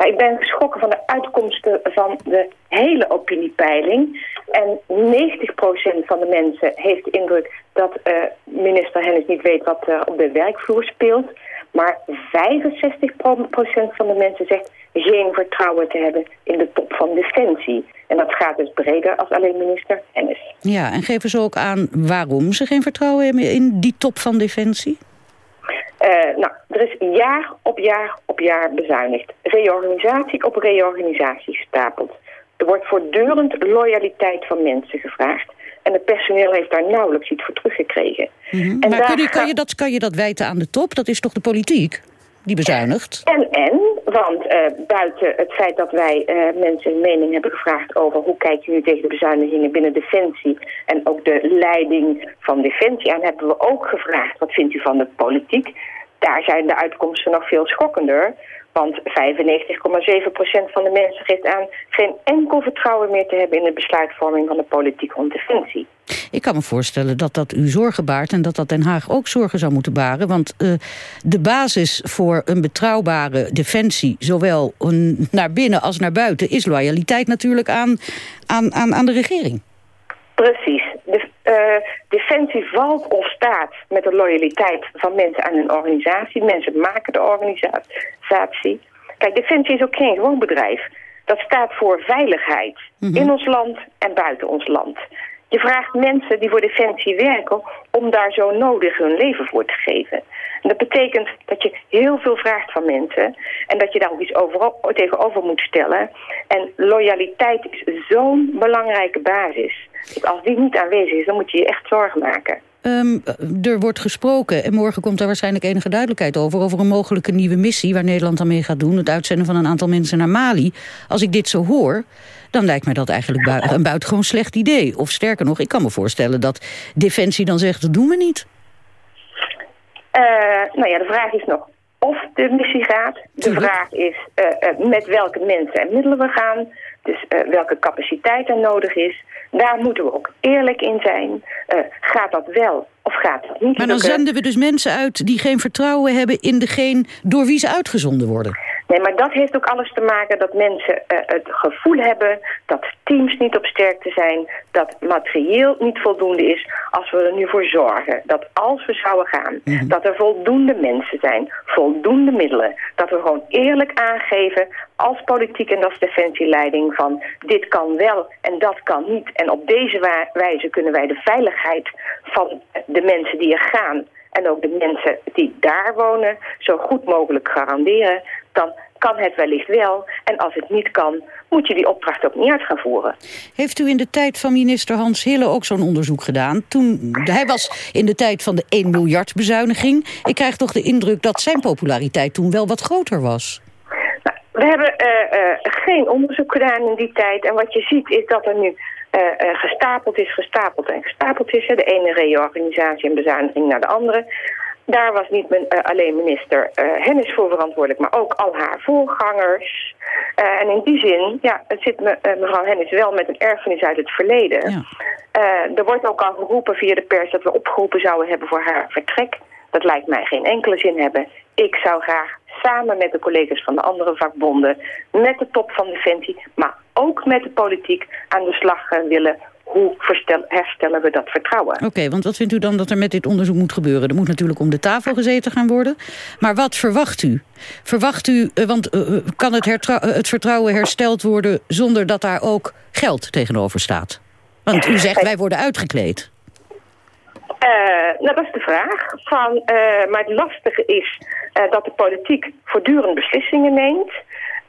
Ik ben geschrokken van de uitkomsten van de hele opiniepeiling. En 90% van de mensen heeft de indruk dat uh, minister Hennis niet weet wat er op de werkvloer speelt. Maar 65% van de mensen zegt geen vertrouwen te hebben in de top van Defensie. En dat gaat dus breder als alleen minister Hennis. Ja, en geven ze ook aan waarom ze geen vertrouwen hebben in die top van Defensie? Uh, nou, er is jaar op jaar op jaar bezuinigd. Reorganisatie op reorganisatie stapelt. Er wordt voortdurend loyaliteit van mensen gevraagd. En het personeel heeft daar nauwelijks iets voor teruggekregen. Mm -hmm. maar kun je, kan, je dat, kan je dat wijten aan de top? Dat is toch de politiek? Die bezuinigt? En, en, want uh, buiten het feit dat wij uh, mensen een mening hebben gevraagd over hoe kijken jullie tegen de bezuinigingen binnen Defensie en ook de leiding van Defensie aan, hebben we ook gevraagd wat vindt u van de politiek. Daar zijn de uitkomsten nog veel schokkender. Want 95,7% van de mensen geeft aan geen enkel vertrouwen meer te hebben in de besluitvorming van de politiek rond defensie. Ik kan me voorstellen dat dat u zorgen baart en dat dat Den Haag ook zorgen zou moeten baren. Want uh, de basis voor een betrouwbare defensie, zowel naar binnen als naar buiten, is loyaliteit natuurlijk aan, aan, aan, aan de regering. Precies. De, uh, defensie valt of staat met de loyaliteit van mensen aan hun organisatie. Mensen maken de organisatie. Kijk, Defensie is ook geen gewoon bedrijf. Dat staat voor veiligheid mm -hmm. in ons land en buiten ons land. Je vraagt mensen die voor Defensie werken om daar zo nodig hun leven voor te geven. En dat betekent dat je heel veel vraagt van mensen en dat je daar ook iets over, tegenover moet stellen. En loyaliteit is zo'n belangrijke basis. Dus als die niet aanwezig is, dan moet je je echt zorgen maken. Um, er wordt gesproken, en morgen komt daar waarschijnlijk enige duidelijkheid over... over een mogelijke nieuwe missie waar Nederland aan mee gaat doen... het uitzenden van een aantal mensen naar Mali. Als ik dit zo hoor, dan lijkt mij dat eigenlijk bui een buitengewoon slecht idee. Of sterker nog, ik kan me voorstellen dat Defensie dan zegt... dat doen we niet. Uh, nou ja, de vraag is nog of de missie gaat. De vraag is uh, uh, met welke mensen en middelen we gaan. Dus welke capaciteit er nodig is. Daar moeten we ook eerlijk in zijn. gaat dat wel of gaat dat niet? Maar dan zenden we dus mensen uit die geen vertrouwen hebben... in degene door wie ze uitgezonden worden. Nee, maar dat heeft ook alles te maken dat mensen uh, het gevoel hebben dat teams niet op sterkte zijn, dat materieel niet voldoende is als we er nu voor zorgen. Dat als we zouden gaan, mm -hmm. dat er voldoende mensen zijn, voldoende middelen. Dat we gewoon eerlijk aangeven als politiek en als defensieleiding van dit kan wel en dat kan niet. En op deze wijze kunnen wij de veiligheid van de mensen die er gaan en ook de mensen die daar wonen zo goed mogelijk garanderen. Dan kan het wellicht wel. En als het niet kan, moet je die opdracht ook niet uit gaan voeren. Heeft u in de tijd van minister Hans Hille ook zo'n onderzoek gedaan? Toen, hij was in de tijd van de 1 miljard bezuiniging. Ik krijg toch de indruk dat zijn populariteit toen wel wat groter was. Nou, we hebben uh, uh, geen onderzoek gedaan in die tijd. En wat je ziet is dat er nu uh, gestapeld is, gestapeld en gestapeld is. De ene reorganisatie en bezuiniging naar de andere. Daar was niet men, uh, alleen minister uh, Hennis voor verantwoordelijk, maar ook al haar voorgangers. Uh, en in die zin ja, zit me, mevrouw Hennis wel met een erfenis uit het verleden. Ja. er wordt ook al geroepen via de pers dat we opgeroepen zouden hebben voor haar vertrek. Dat lijkt mij geen enkele zin hebben. Ik zou graag samen met de collega's van de andere vakbonden, met de top van Defensie, maar ook met de politiek aan de slag willen hoe herstellen we dat vertrouwen? Oké, okay, want wat vindt u dan dat er met dit onderzoek moet gebeuren? Er moet natuurlijk om de tafel gezeten gaan worden. Maar wat verwacht u? Verwacht u, want uh, kan het, het vertrouwen hersteld worden... zonder dat daar ook geld tegenover staat? Want u zegt, wij worden uitgekleed. Uh, nou, dat is de vraag. Van, uh, maar het lastige is dat de politiek voortdurend beslissingen neemt...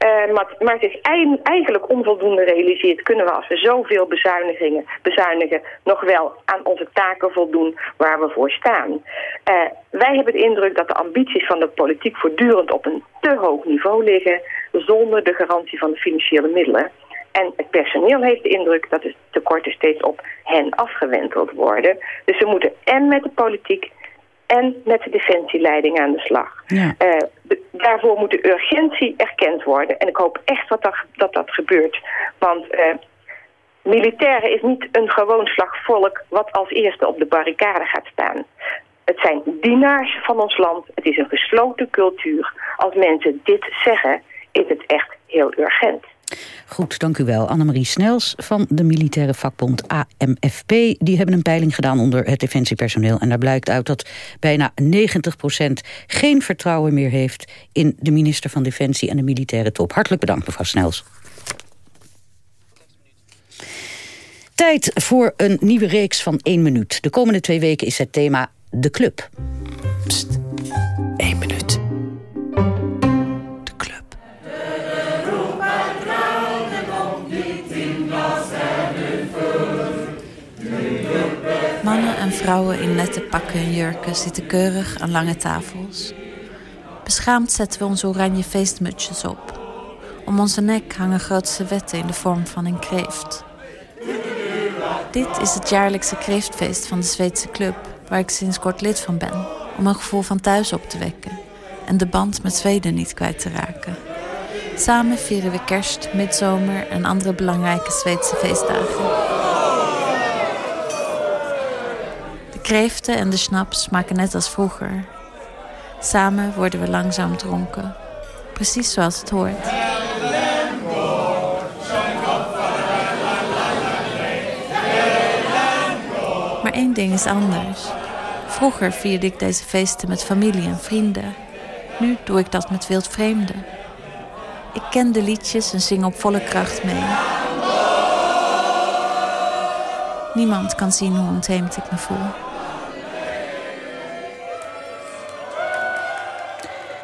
Uh, maar, maar, het is eigenlijk onvoldoende realiseerd. Kunnen we als we zoveel bezuinigingen, bezuinigen nog wel aan onze taken voldoen waar we voor staan? Uh, wij hebben de indruk dat de ambities van de politiek voortdurend op een te hoog niveau liggen... zonder de garantie van de financiële middelen. En het personeel heeft de indruk dat de tekorten steeds op hen afgewenteld worden. Dus we moeten en met de politiek en met de defensieleiding aan de slag. Ja. Uh, de, daarvoor moet de urgentie erkend worden. En ik hoop echt dat dat, dat, dat gebeurt. Want uh, militairen is niet een gewoon slag volk wat als eerste op de barricade gaat staan. Het zijn dienaars van ons land. Het is een gesloten cultuur. Als mensen dit zeggen, is het echt heel urgent. Goed, dank u wel. Annemarie Snels van de militaire vakbond AMFP. Die hebben een peiling gedaan onder het defensiepersoneel. En daar blijkt uit dat bijna 90% geen vertrouwen meer heeft... in de minister van Defensie en de militaire top. Hartelijk bedankt, mevrouw Snels. Tijd voor een nieuwe reeks van 1 minuut. De komende twee weken is het thema De Club. Pst, 1 minuut. Vrouwen in nette pakken en jurken zitten keurig aan lange tafels. Beschaamd zetten we onze oranje feestmutsjes op. Om onze nek hangen grootste wetten in de vorm van een kreeft. Dit is het jaarlijkse kreeftfeest van de Zweedse club... waar ik sinds kort lid van ben. Om een gevoel van thuis op te wekken... en de band met Zweden niet kwijt te raken. Samen vieren we kerst, midzomer en andere belangrijke Zweedse feestdagen. Kreeften en de schnaps smaken net als vroeger. Samen worden we langzaam dronken. Precies zoals het hoort. Maar één ding is anders. Vroeger vierde ik deze feesten met familie en vrienden. Nu doe ik dat met wildvreemden. Ik ken de liedjes en zing op volle kracht mee. Niemand kan zien hoe ontheemd ik me voel.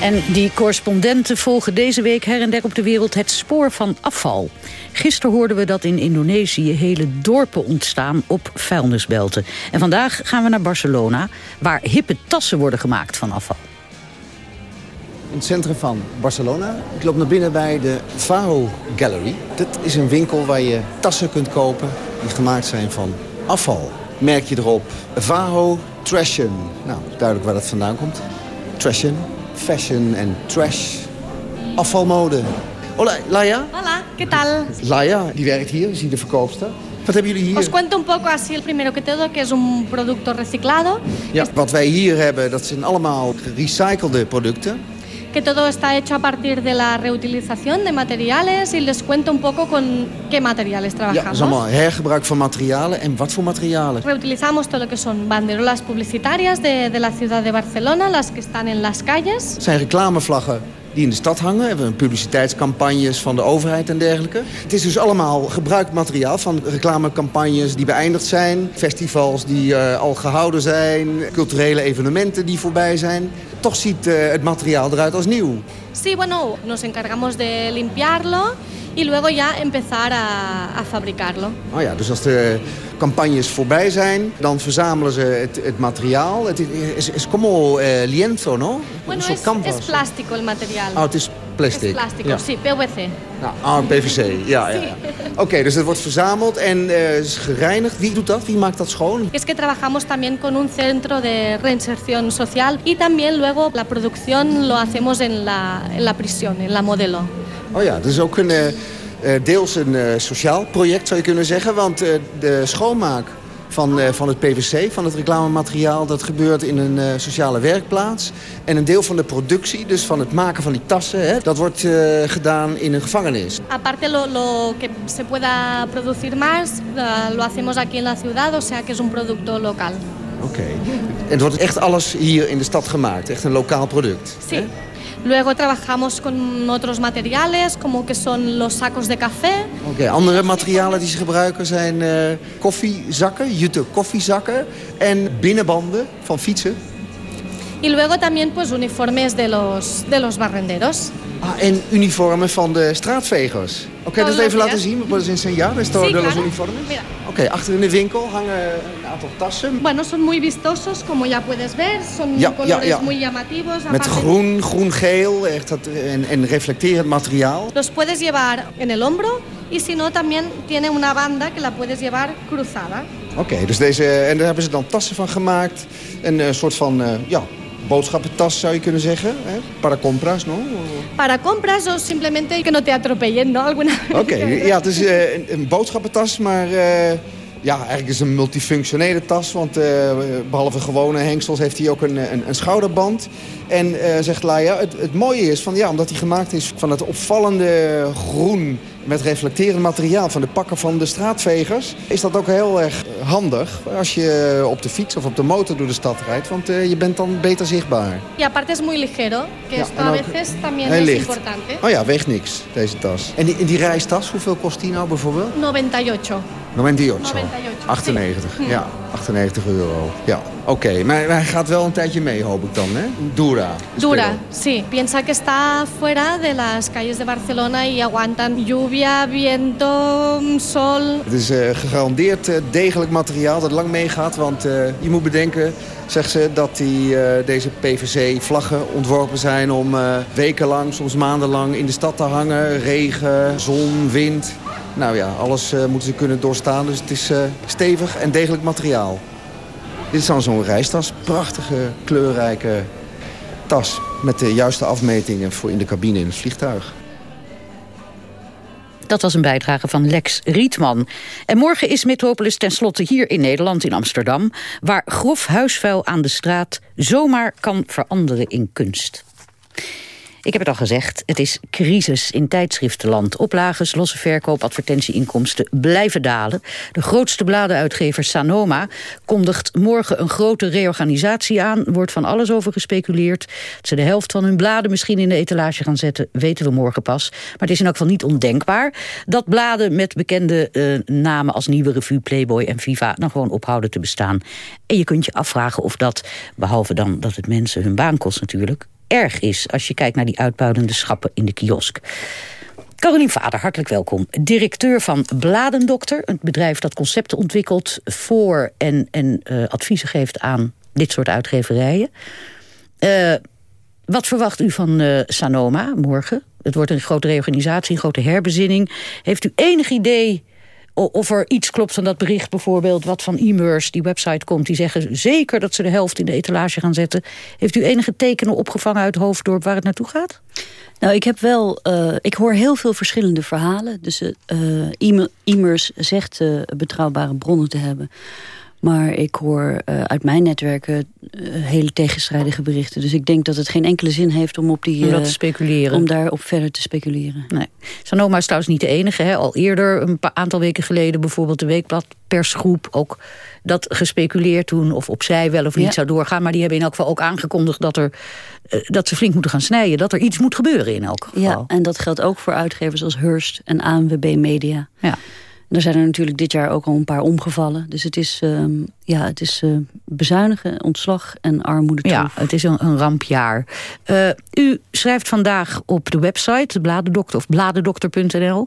En die correspondenten volgen deze week her en der op de wereld het spoor van afval. Gisteren hoorden we dat in Indonesië hele dorpen ontstaan op vuilnisbelten. En vandaag gaan we naar Barcelona, waar hippe tassen worden gemaakt van afval. In het centrum van Barcelona. Ik loop naar binnen bij de Varo Gallery. Dat is een winkel waar je tassen kunt kopen die gemaakt zijn van afval. Merk je erop Varo Trashion. Nou, duidelijk waar dat vandaan komt. Trashion, fashion en trash. Afvalmode. Hola, Laia. Hola, ¿qué tal? Laia, die werkt hier, is hier de verkoopster. Wat hebben jullie hier? Os cuento un poco así el primero que todo, que es un producto reciclado. Ja, wat wij hier hebben, dat zijn allemaal gerecyclede producten. Que todo está hecho a partir de la reutilización de materiales y les cuento un poco con qué materiales Ja, trabajamos. is allemaal hergebruik van materialen. En wat voor materialen? Reutilizamos todo lo que son banderolas publicitarias de, de la ciudad de Barcelona, las que están en las calles. Zijn reclamevlaggen die in de stad hangen. We hebben publiciteitscampagnes van de overheid en dergelijke. Het is dus allemaal gebruikt materiaal van reclamecampagnes die beëindigd zijn. Festivals die eh, al gehouden zijn. Culturele evenementen die voorbij zijn. Toch ziet eh, het materiaal eruit als nieuw. Sí, bueno, nos encargamos de limpiarlo y luego ya empezar a, a fabricarlo. Oh ja, dus als de campagnes voorbij zijn, dan verzamelen ze het, het materiaal. Het is, is como eh, lienzo, no? Bueno, een soort es, es plástico el material. Oh, het is plastic. Es plástico, Ja. sí, PVC. Nou, ah, PVC, ja. ja. Oké, dus het wordt verzameld en is gereinigd. Wie doet dat? Wie maakt dat schoon? Es que trabajamos también con un centro de reinserción social y también luego la producción lo hacemos en la, en la prisión, en la modelo. Oh ja, dus ook een, eh, deels een eh, sociaal project zou je kunnen zeggen. Want eh, de schoonmaak van, eh, van het PVC, van het reclamemateriaal... dat gebeurt in een eh, sociale werkplaats. En een deel van de productie, dus van het maken van die tassen... Hè, dat wordt eh, gedaan in een gevangenis. Aparte lo, lo que se pueda producir más, eh, lo hacemos aquí en la ciudad, o sea que es un producto local. Oké. En het wordt echt alles hier in de stad gemaakt. Echt een lokaal product. Sí. Luego trabajamos con otros materiales, como que son los sacos de café. Oké, andere materialen die ze gebruiken zijn eh, koffiezakken, jute koffiezakken... en binnenbanden van fietsen. Y luego también pues uniformes de los, de los barrenderos. Ah, en uniformen van de straatvegers. Oké, dat Todos even laten zien. Puedes enseñar esto Sí, de los uniformes? Mira. Oké, achter in de winkel hangen een aantal tassen. Bueno, son muy vistosos, como ya puedes ver. Son Ja, ja, colores ja. muy llamativos. Met groen, groen-geel echt dat, en, en reflecterend materiaal. Los puedes llevar en el hombro y si no también tiene una banda que la puedes llevar cruzada. Oké, dus deze, en daar hebben ze dan tassen van gemaakt. Een soort van, eh, ja, boodschappentas zou je kunnen zeggen. Hè? Para compras, no? Para compras o simplemente que no te atropellen, ¿no? Alguna Oké, ja, het is eh, een, een boodschappentas, maar eh, ja, eigenlijk is het een multifunctionele tas. Want eh, behalve gewone hengsels heeft hij ook een, een, een schouderband. En eh, zegt Laia, het, het mooie is, van, ja, omdat hij gemaakt is van het opvallende groen met reflecterend materiaal van de pakken van de straatvegers, is dat ook heel erg handig als je op de fiets of op de motor door de stad rijdt. Want eh, je bent dan beter zichtbaar. Y aparte es muy ligero, que Ja, esto en a ook veces también heel es licht. importante. Oh ja, weegt niks, deze tas. En die, en die reistas, hoeveel kost die nou bijvoorbeeld? 98. 98. 98, 98, sí. ja. 98 euro. Ja, oké. Maar, maar hij gaat wel een tijdje mee, hoop ik dan, hè? Dura. Dura, sí. Piensa que está fuera de las calles de Barcelona y aguantan lluvia, viento, sol. Het is eh, gegarandeerd eh, degelijk materiaal dat lang meegaat. Want eh, je moet bedenken, zegt ze, dat die, deze PVC-vlaggen ontworpen zijn... om wekenlang, soms maandenlang in de stad te hangen. Regen, zon, wind. Nou ja, alles eh, moeten ze kunnen doorstaan. Dus het is eh, stevig en degelijk materiaal. Dit is dan zo'n reistas. Prachtige, kleurrijke tas. Met de juiste afmetingen voor in de cabine in het vliegtuig. Dat was een bijdrage van Lex Rietman. En morgen is Metropolis tenslotte hier in Nederland, in Amsterdam... waar grof huisvuil aan de straat zomaar kan veranderen in kunst. Ik heb het al gezegd, het is crisis in tijdschriftenland. Oplages, losse verkoop, advertentieinkomsten blijven dalen. De grootste bladenuitgever Sanoma kondigt morgen een grote reorganisatie aan. Wordt van alles over gespeculeerd. Dat ze de helft van hun bladen misschien in de etalage gaan zetten... weten we morgen pas. Maar het is in elk geval niet ondenkbaar... dat bladen met bekende eh, namen als Nieuwe Revue, Playboy en Viva... dan gewoon ophouden te bestaan. En je kunt je afvragen of dat, behalve dan dat het mensen hun baan kost natuurlijk erg is als je kijkt naar die uitbuidende schappen in de kiosk. Carolien Vader, hartelijk welkom. Directeur van Bladendokter, een bedrijf dat concepten ontwikkelt voor en, en uh, adviezen geeft aan dit soort uitgeverijen. Uh, wat verwacht u van uh, Sanoma morgen? Het wordt een grote reorganisatie, een grote herbezinning. Heeft u enig idee of er iets klopt van dat bericht bijvoorbeeld... wat van e-mers, die website komt, die zeggen zeker dat ze de helft in de etalage gaan zetten. Heeft u enige tekenen opgevangen uit Hoofddorp waar het naartoe gaat? Nou, ik heb wel, uh, ik hoor heel veel verschillende verhalen. Dus uh, e-mers zegt uh, betrouwbare bronnen te hebben. Maar ik hoor uh, uit mijn netwerken uh, hele tegenstrijdige berichten. Dus ik denk dat het geen enkele zin heeft om op die... Om dat te speculeren. Om daarop verder te speculeren. Nee. Sanoma is trouwens niet de enige. Hè. Al eerder, een paar aantal weken geleden... bijvoorbeeld de Weekblad persgroep ook dat gespeculeerd toen... of opzij wel of niet zou doorgaan. Maar die hebben in elk geval ook aangekondigd... dat, er, dat ze flink moeten gaan snijden. Dat er iets moet gebeuren in elk geval. Ja, en dat geldt ook voor uitgevers als Hearst en ANWB Media. Ja. Er zijn er natuurlijk dit jaar ook al een paar omgevallen. Dus het is, uh, ja, het is uh, bezuinigen, ontslag en armoede. Ja, het is een, een rampjaar. Uh, u schrijft vandaag op de website, Bladendokter of bladendokter.nl,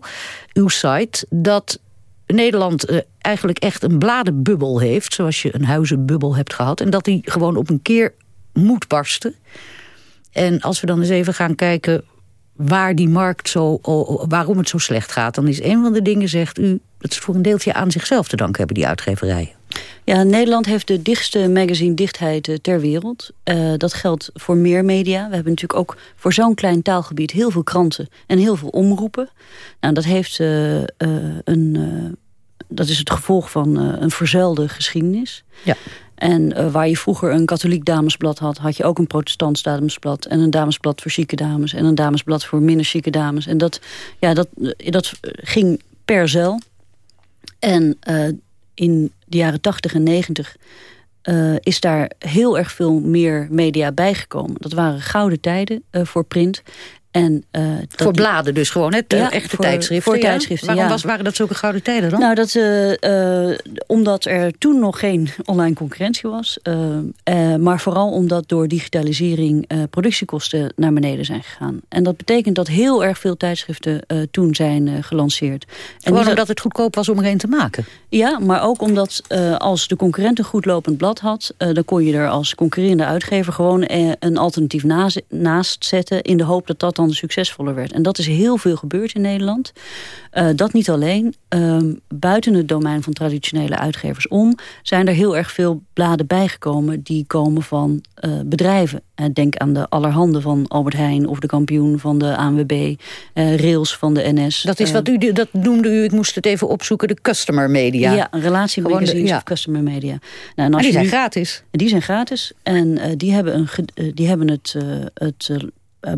uw site, dat Nederland uh, eigenlijk echt een bladenbubbel heeft. Zoals je een huizenbubbel hebt gehad. En dat die gewoon op een keer moet barsten. En als we dan eens even gaan kijken waar die markt zo, waarom het zo slecht gaat... dan is een van de dingen, zegt u, dat is voor een deeltje aan zichzelf te danken hebben, die uitgeverijen. Ja, Nederland heeft de dichtste magazine-dichtheid ter wereld. Uh, dat geldt voor meer media. We hebben natuurlijk ook voor zo'n klein taalgebied heel veel kranten en heel veel omroepen. Nou, dat heeft uh, een... dat is het gevolg van een verzuilde geschiedenis. Ja. En uh, waar je vroeger een katholiek damesblad had... had je ook een protestants damesblad... en een damesblad voor zieke dames... en een damesblad voor minder zieke dames. En dat, ja, dat, dat ging per cel. En in de jaren 80 en 90 uh, is daar heel erg veel meer media bijgekomen. Dat waren gouden tijden voor print. En, uh, voor bladen dus gewoon, hè? Ja, echte voor, tijdschriften. Voor tijdschriften, Waarom ja. was, waren dat zulke gouden tijden dan? Nou, dat, uh, uh, omdat er toen nog geen online concurrentie was. maar vooral omdat door digitalisering productiekosten naar beneden zijn gegaan. En dat betekent dat heel erg veel tijdschriften toen zijn gelanceerd. En gewoon omdat het goedkoop was om er een te maken? Ja, maar ook omdat als de concurrent een goed lopend blad had... dan kon je er als concurrerende uitgever gewoon een alternatief naast, naast zetten... in de hoop dat dat dan succesvoller werd. En dat is heel veel gebeurd in Nederland. Uh, dat niet alleen. Uh, buiten het domein van traditionele uitgevers om... zijn er heel erg veel bladen bijgekomen... die komen van uh, bedrijven. denk aan de Allerhande van Albert Heijn... of de kampioen van de ANWB. Rails van de NS. Dat is wat u, dat noemde u, ik moest het even opzoeken... de customer media. Ja, relatiemagazines ja. of customer media. Nou, en, en die zijn nu, gratis. Die zijn gratis. En die hebben, een, die hebben het... het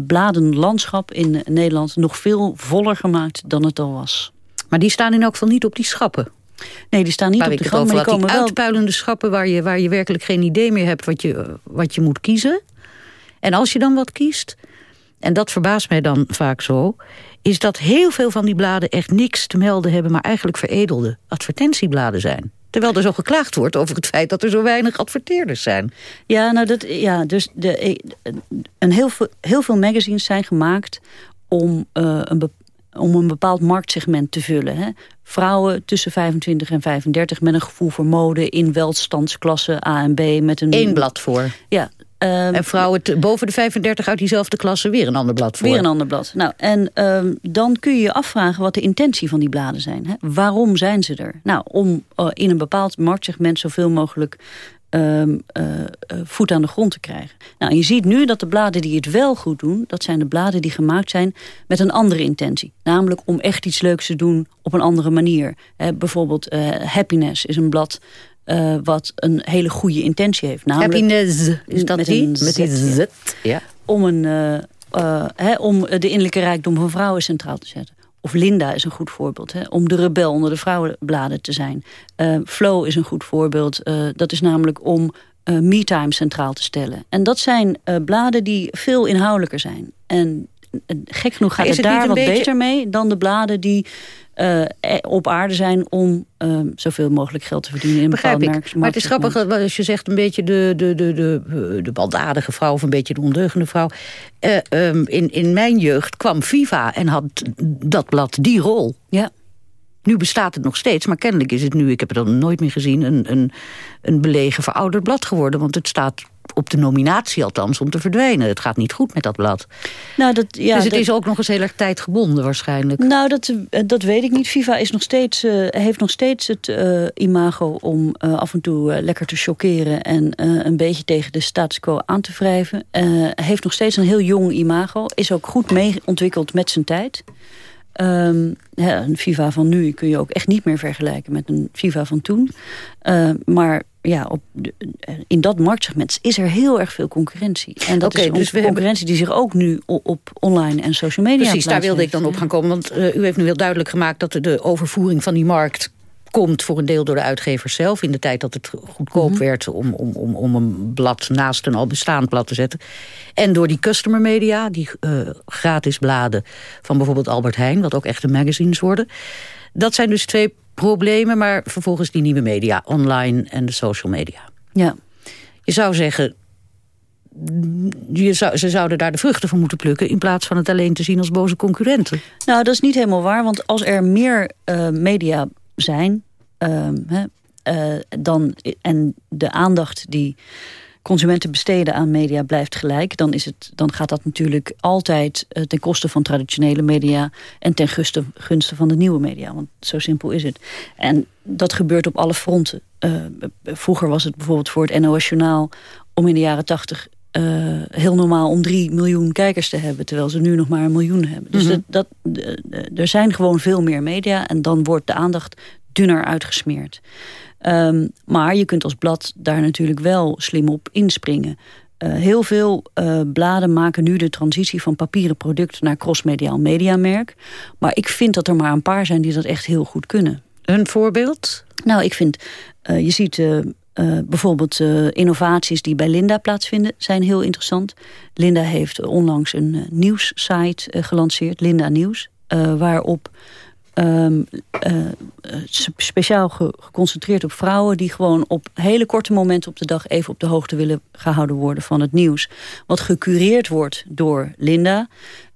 bladenlandschap in Nederland nog veel voller gemaakt dan het al was. Maar die staan in elk geval niet op die schappen. Nee, die staan niet waar op de gang, maar die komen die uitpuilende schappen waar je, waar je werkelijk geen idee meer hebt wat je, wat je moet kiezen. En als je dan wat kiest, en dat verbaast mij dan vaak zo... is dat heel veel van die bladen echt niks te melden hebben... maar eigenlijk veredelde advertentiebladen zijn. Terwijl er zo geklaagd wordt over het feit dat er zo weinig adverteerders zijn. Ja, nou dat, ja dus de, een heel, veel, heel veel magazines zijn gemaakt om, uh, een, om een bepaald marktsegment te vullen. Hè. Vrouwen tussen 25 en 35 met een gevoel voor mode in welstandsklasse A en B. Met een, Eén blad voor. Ja, en vrouwen boven de 35 uit diezelfde klasse weer een ander blad voor. Weer een ander blad. Nou, en um, dan kun je je afvragen wat de intentie van die bladen zijn. Hè? Waarom zijn ze er? Nou, om uh, in een bepaald marktsegment zoveel mogelijk um, uh, uh, voet aan de grond te krijgen. Nou, en je ziet nu dat de bladen die het wel goed doen... dat zijn de bladen die gemaakt zijn met een andere intentie. Namelijk om echt iets leuks te doen op een andere manier. Eh, bijvoorbeeld Happiness is een blad... Uh, wat een hele goede intentie heeft. Namelijk, Happiness, is dat met die? Een met die z. Ja. Om, een, uh, uh, hè, om de innerlijke rijkdom van vrouwen centraal te zetten. Of Linda is een goed voorbeeld. Hè, om de rebel onder de vrouwenbladen te zijn. Flow is een goed voorbeeld. dat is namelijk om me-time centraal te stellen. En dat zijn bladen die veel inhoudelijker zijn. En gek genoeg gaat het, het daar wat beetje... beter mee... dan de bladen die uh, op aarde zijn om uh, zoveel mogelijk geld te verdienen in Begrijp ik. merk. Maar het is grappig als je zegt een beetje de, de, de, de, de baldadige vrouw of een beetje de ondeugende vrouw. Uh, um, in, in mijn jeugd kwam Viva en had dat blad die rol. Ja. Nu bestaat het nog steeds, maar kennelijk is het nu, ik heb het dan nooit meer gezien, een, een, een belegen verouderd blad geworden. Want het staat op de nominatie althans om te verdwijnen. Het gaat niet goed met dat blad. Nou, dat, ja, dus het dat, is ook nog eens heel erg tijdgebonden waarschijnlijk. Nou, dat, dat weet ik niet. Viva is nog steeds, uh, heeft nog steeds het uh, imago om uh, af en toe lekker te chockeren... en een beetje tegen de status quo aan te wrijven. heeft nog steeds een heel jong imago. Is ook goed mee ontwikkeld met zijn tijd. Ehm, een FIFA van nu kun je ook echt niet meer vergelijken met een FIFA van toen. Uh, maar ja, op de, in dat marktsegment is er heel erg veel concurrentie. En dat is dus concurrentie die zich ook nu op online en social media Precies, daar wilde ik dan op gaan komen. Want uh, u heeft nu heel duidelijk gemaakt dat de overvoering van die markt komt voor een deel door de uitgevers zelf. In de tijd dat het goedkoop mhm. werd om, om, om, om een blad naast een al bestaand blad te zetten. En door die customer media, die uh, gratis bladen van bijvoorbeeld Albert Heijn... wat ook echte magazines worden. Dat zijn dus twee problemen, maar vervolgens die nieuwe media. Online en de social media. Ja. Je zou zeggen, je zou, ze zouden daar de vruchten van moeten plukken... in plaats van het alleen te zien als boze concurrenten. Nou, dat is niet helemaal waar. Want als er meer uh, media zijn... Ehm, uh, dan, en de aandacht die consumenten besteden aan media blijft gelijk... dan, is het, dan gaat dat natuurlijk altijd uh, ten koste van traditionele media... en ten gunste, van de nieuwe media. Want zo simpel is het. En dat gebeurt op alle fronten. Uh, vroeger was het bijvoorbeeld voor het NOS Journaal... om in de jaren tachtig uh, heel normaal om drie miljoen kijkers te hebben... terwijl ze nu nog maar een miljoen hebben. Dus mm -hmm. dat, dat, er zijn gewoon veel meer media... en dan wordt de aandacht dunner uitgesmeerd. Um, maar je kunt als blad daar natuurlijk wel slim op inspringen. Uh, heel veel uh, bladen maken nu de transitie van papieren product naar crossmediaal mediamerk. Maar ik vind dat er maar een paar zijn die dat echt heel goed kunnen. Een voorbeeld? Nou, ik vind, uh, je ziet bijvoorbeeld innovaties die bij Linda plaatsvinden, zijn heel interessant. Linda heeft onlangs een nieuwssite gelanceerd, Linda Nieuws, waarop Um, uh, speciaal ge geconcentreerd op vrouwen... die gewoon op hele korte momenten op de dag... even op de hoogte willen gehouden worden van het nieuws. Wat gecureerd wordt door Linda.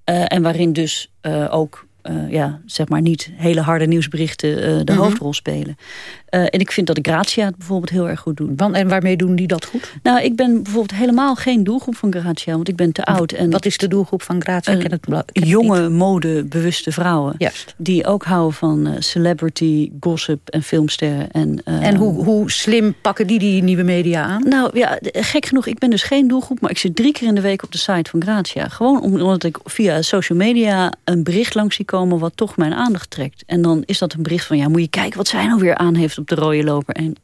En waarin dus ook uh, ja, zeg maar niet hele harde nieuwsberichten uh, de -hmm. hoofdrol spelen. Uh, en ik vind dat de Gratia het bijvoorbeeld heel erg goed doen. Want, en waarmee doen die dat goed? Nou, ik ben bijvoorbeeld helemaal geen doelgroep van Gratia, want ik ben te oud. En Wat is de doelgroep van Gratia? Uh, het, het jonge, modebewuste vrouwen. Juist. Die ook houden van celebrity, gossip en filmsterren. En, en hoe, hoe slim pakken die die nieuwe media aan? Nou ja, gek genoeg, ik ben dus geen doelgroep, maar ik zit drie keer in de week op de site van Gratia. Gewoon omdat ik via social media een bericht langs zie komen wat toch mijn aandacht trekt. En dan is dat een bericht van, ja, moet je kijken wat zij nou weer aan heeft op de rode loper. En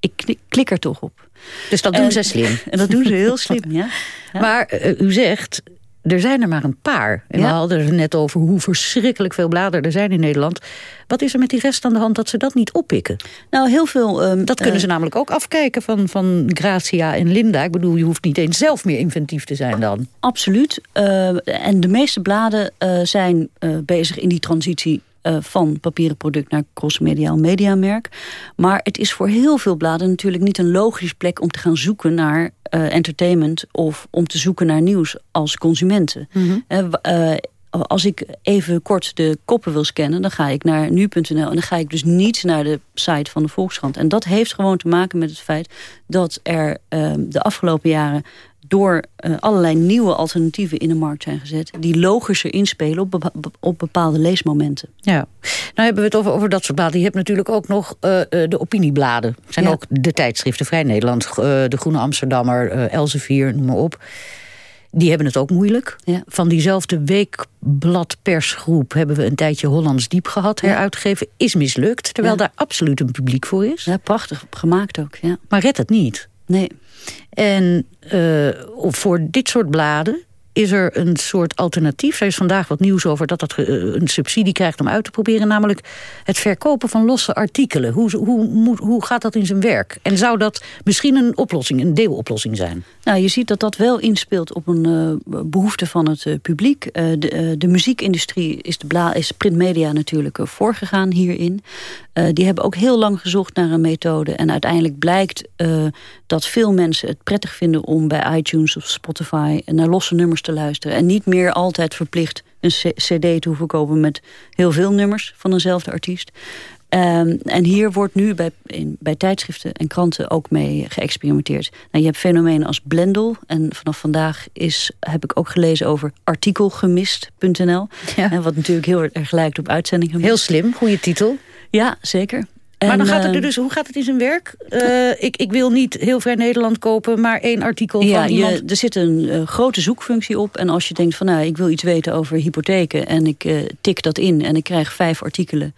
ik klik er toch op. Dus dat doen en, ze slim. En dat doen ze heel slim, ja. ja. Maar uh, u zegt, er zijn er maar een paar. En ja. we hadden het net over hoe verschrikkelijk veel bladen er zijn in Nederland. Wat is er met die rest aan de hand dat ze dat niet oppikken? Nou, heel veel... Um, dat kunnen uh, ze namelijk ook afkijken van, van Gracia en Linda. Ik bedoel, je hoeft niet eens zelf meer inventief te zijn dan. Absoluut. Uh, en de meeste bladen uh, zijn bezig in die transitie uh, van papieren product naar crossmediaal mediamerk. Maar het is voor heel veel bladen natuurlijk niet een logische plek om te gaan zoeken naar uh, entertainment of om te zoeken naar nieuws als consumenten. Mm -hmm. uh, als ik even kort de koppen wil scannen, dan ga ik naar nu.nl en dan ga ik dus niet naar de site van de Volkskrant. En dat heeft gewoon te maken met het feit dat er de afgelopen jaren door uh, allerlei nieuwe alternatieven in de markt zijn gezet... die logischer inspelen op, bepa op bepaalde leesmomenten. Ja. Nou hebben we het over, over dat soort bladen. Je hebt natuurlijk ook nog uh, de opiniebladen. zijn ja. ook de tijdschriften, Vrij Nederland... Uh, de Groene Amsterdammer, Elsevier, noem maar op. Die hebben het ook moeilijk. Ja. Van diezelfde weekbladpersgroep hebben we een tijdje Hollands Diep gehad, heruitgegeven. Is mislukt, terwijl daar absoluut een publiek voor is. Ja, prachtig gemaakt ook. Ja. Maar redt het niet. Nee. En uh, voor dit soort bladen is er een soort alternatief. Er is vandaag wat nieuws over dat dat een subsidie krijgt om uit te proberen. Namelijk het verkopen van losse artikelen. Hoe, hoe, hoe, hoe gaat dat in zijn werk? En zou dat misschien een oplossing, een deeloplossing zijn? Nou, je ziet dat dat wel inspeelt op een uh, behoefte van het uh, publiek. De, de, muziekindustrie is, de bla is printmedia natuurlijk voorgegaan hierin. die hebben ook heel lang gezocht naar een methode. En uiteindelijk blijkt dat veel mensen het prettig vinden om bij iTunes of Spotify naar losse nummers te luisteren. En niet meer altijd verplicht een cd te hoeven kopen met heel veel nummers van eenzelfde artiest. Um, en hier wordt nu bij, in, bij tijdschriften en kranten ook mee geëxperimenteerd. Nou, je hebt fenomenen als Blendel. En vanaf vandaag is, heb ik ook gelezen over artikelgemist.nl. Ja. Wat natuurlijk heel erg lijkt op uitzendingen. Heel slim, goede titel. Ja, zeker. Maar dan gaat het er eh, dus, hoe gaat het in zijn werk? Eh, ik, ik wil niet heel Vrij Nederland kopen, maar één artikel ja, van iemand. je, er zit een eh, grote zoekfunctie op. En als je denkt van nou, ik wil iets weten over hypotheken... en ik eh, tik dat in en ik krijg vijf artikelen...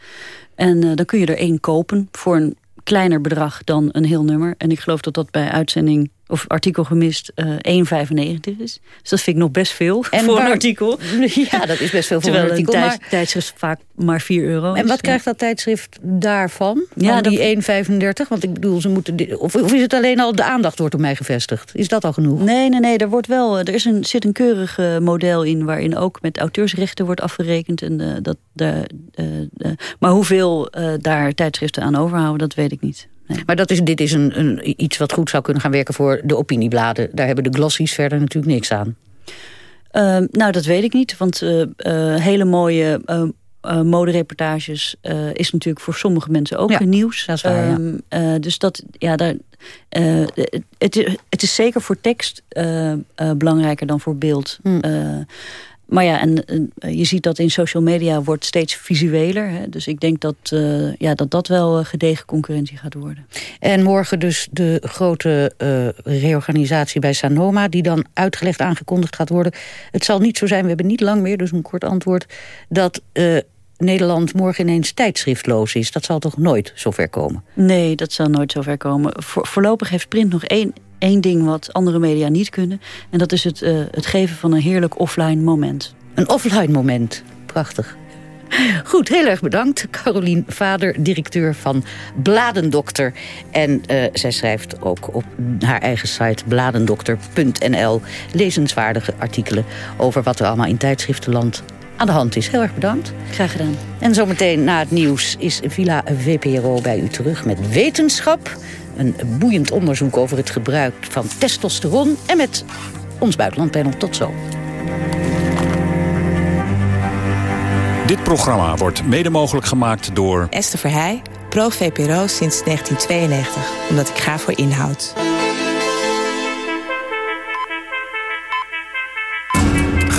en dan kun je er één kopen voor een kleiner bedrag dan een heel nummer. En ik geloof dat dat bij uitzending of artikel gemist eh 1,95 is. Dus dat vind ik nog best veel En voor waar- een artikel. Ja, dat is best veel voor Terwijl een artikel. een maar- tijds- tijdschrift vaak maar 4 euro En is. wat krijgt dat tijdschrift daarvan? Ja, dat- die 1,35? Want ik bedoel, ze moeten. Of, of is het alleen al de aandacht wordt op mij gevestigd? Is dat al genoeg? Nee, nee, nee. Er, wordt wel, er is een, zit een keurig eh, model in... waarin ook met auteursrechten wordt afgerekend. En, eh, dat, de, eh, de- maar hoeveel eh, daar tijdschriften aan overhouden, dat weet ik niet. Maar dat is, dit is een, een, iets wat goed zou kunnen gaan werken voor de opiniebladen. Daar hebben de glossies verder natuurlijk niks aan. Eh, nou, dat weet ik niet. Want eh, eh, hele mooie eh, modereportages is natuurlijk voor sommige mensen ook Ja, nieuws. dat is waar, ja. Ehm, eh, dus dat, ja, daar, het, is- het is zeker voor tekst belangrijker dan voor beeld. Hm. Maar ja, en, eh, je ziet dat in social media wordt steeds visueler. Hè? Dus ik denk dat, eh, ja, dat dat wel eh, gedegen concurrentie gaat worden. En morgen dus de grote reorganisatie bij Sanoma... die dan uitgelegd aangekondigd gaat worden. Het zal niet zo zijn, we hebben niet lang meer, dus een kort antwoord... dat Nederland morgen ineens tijdschriftloos is. Dat zal toch nooit zover komen? Nee, dat zal nooit zover komen. Voor, voorlopig heeft print nog één, één ding wat andere media niet kunnen. En dat is het, eh, het geven van een heerlijk offline moment. Een offline moment. Prachtig. Goed, heel erg bedankt. Carolien Vader, directeur van Bladendokter. En eh, zij schrijft ook op haar eigen site bladendokter.nl... lezenswaardige artikelen over wat er allemaal in tijdschriftenland aan de hand is. Heel erg bedankt. Graag gedaan. En zometeen na het nieuws is Villa VPRO bij u terug met wetenschap. Een boeiend onderzoek over het gebruik van testosteron. En met ons buitenlandpanel. Tot zo. Dit programma wordt mede mogelijk gemaakt door... Esther Verheij, pro-VPRO sinds 1992, omdat ik ga voor inhoud.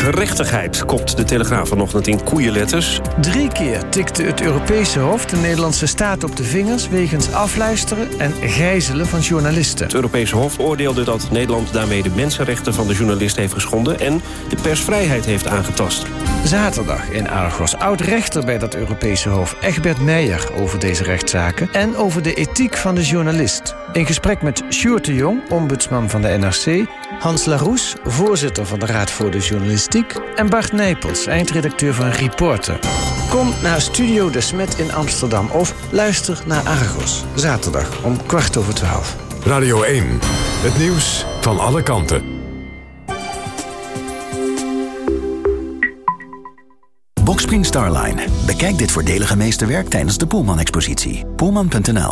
Gerechtigheid, kopt de Telegraaf vanochtend in koeienletters. Drie keer tikte het Europese Hof de Nederlandse staat op de vingers... wegens afluisteren en gijzelen van journalisten. Het Europese Hof oordeelde dat Nederland daarmee de mensenrechten van de journalist heeft geschonden... en de persvrijheid heeft aangetast. Zaterdag in Argos oud-rechter bij dat Europese Hof Egbert Meijer... over deze rechtszaken en over de ethiek van de journalist. In gesprek met Sjoerd de Jong, ombudsman van de NRC... Hans Laroes, voorzitter van de Raad voor de Journalistiek... en Bart Nijpels, eindredacteur van Reporter. Kom naar Studio De Smet in Amsterdam of luister naar Argos. Zaterdag om kwart over twaalf. Radio 1, het nieuws van alle kanten. Boxspring Starline. Bekijk dit voordelige meesterwerk tijdens de Poelman-expositie. Poelman.nl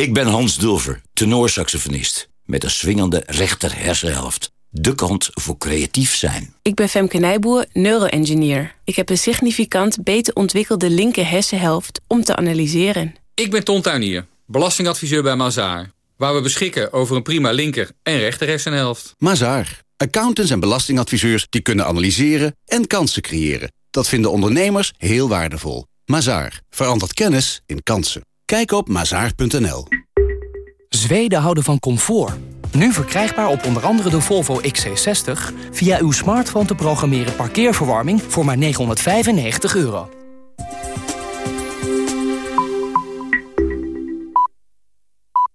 Ik ben Hans Dulver, tenorsaxofonist. Met een swingende rechter hersenhelft. De kant voor creatief zijn. Ik ben Femke Nijboer, neuroengineer. Ik heb een significant beter ontwikkelde linker hersenhelft om te analyseren. Ik ben Ton Tuinier, belastingadviseur bij Mazaar. Waar we beschikken over een prima linker en rechter hersenhelft. Mazaar. Accountants en belastingadviseurs die kunnen analyseren en kansen creëren. Dat vinden ondernemers heel waardevol. Mazaar. Verandert kennis in kansen. Kijk op mazaar.nl. Zweden houden van comfort. Nu verkrijgbaar op onder andere de Volvo XC60... via uw smartphone te programmeren parkeerverwarming voor maar 995 euro.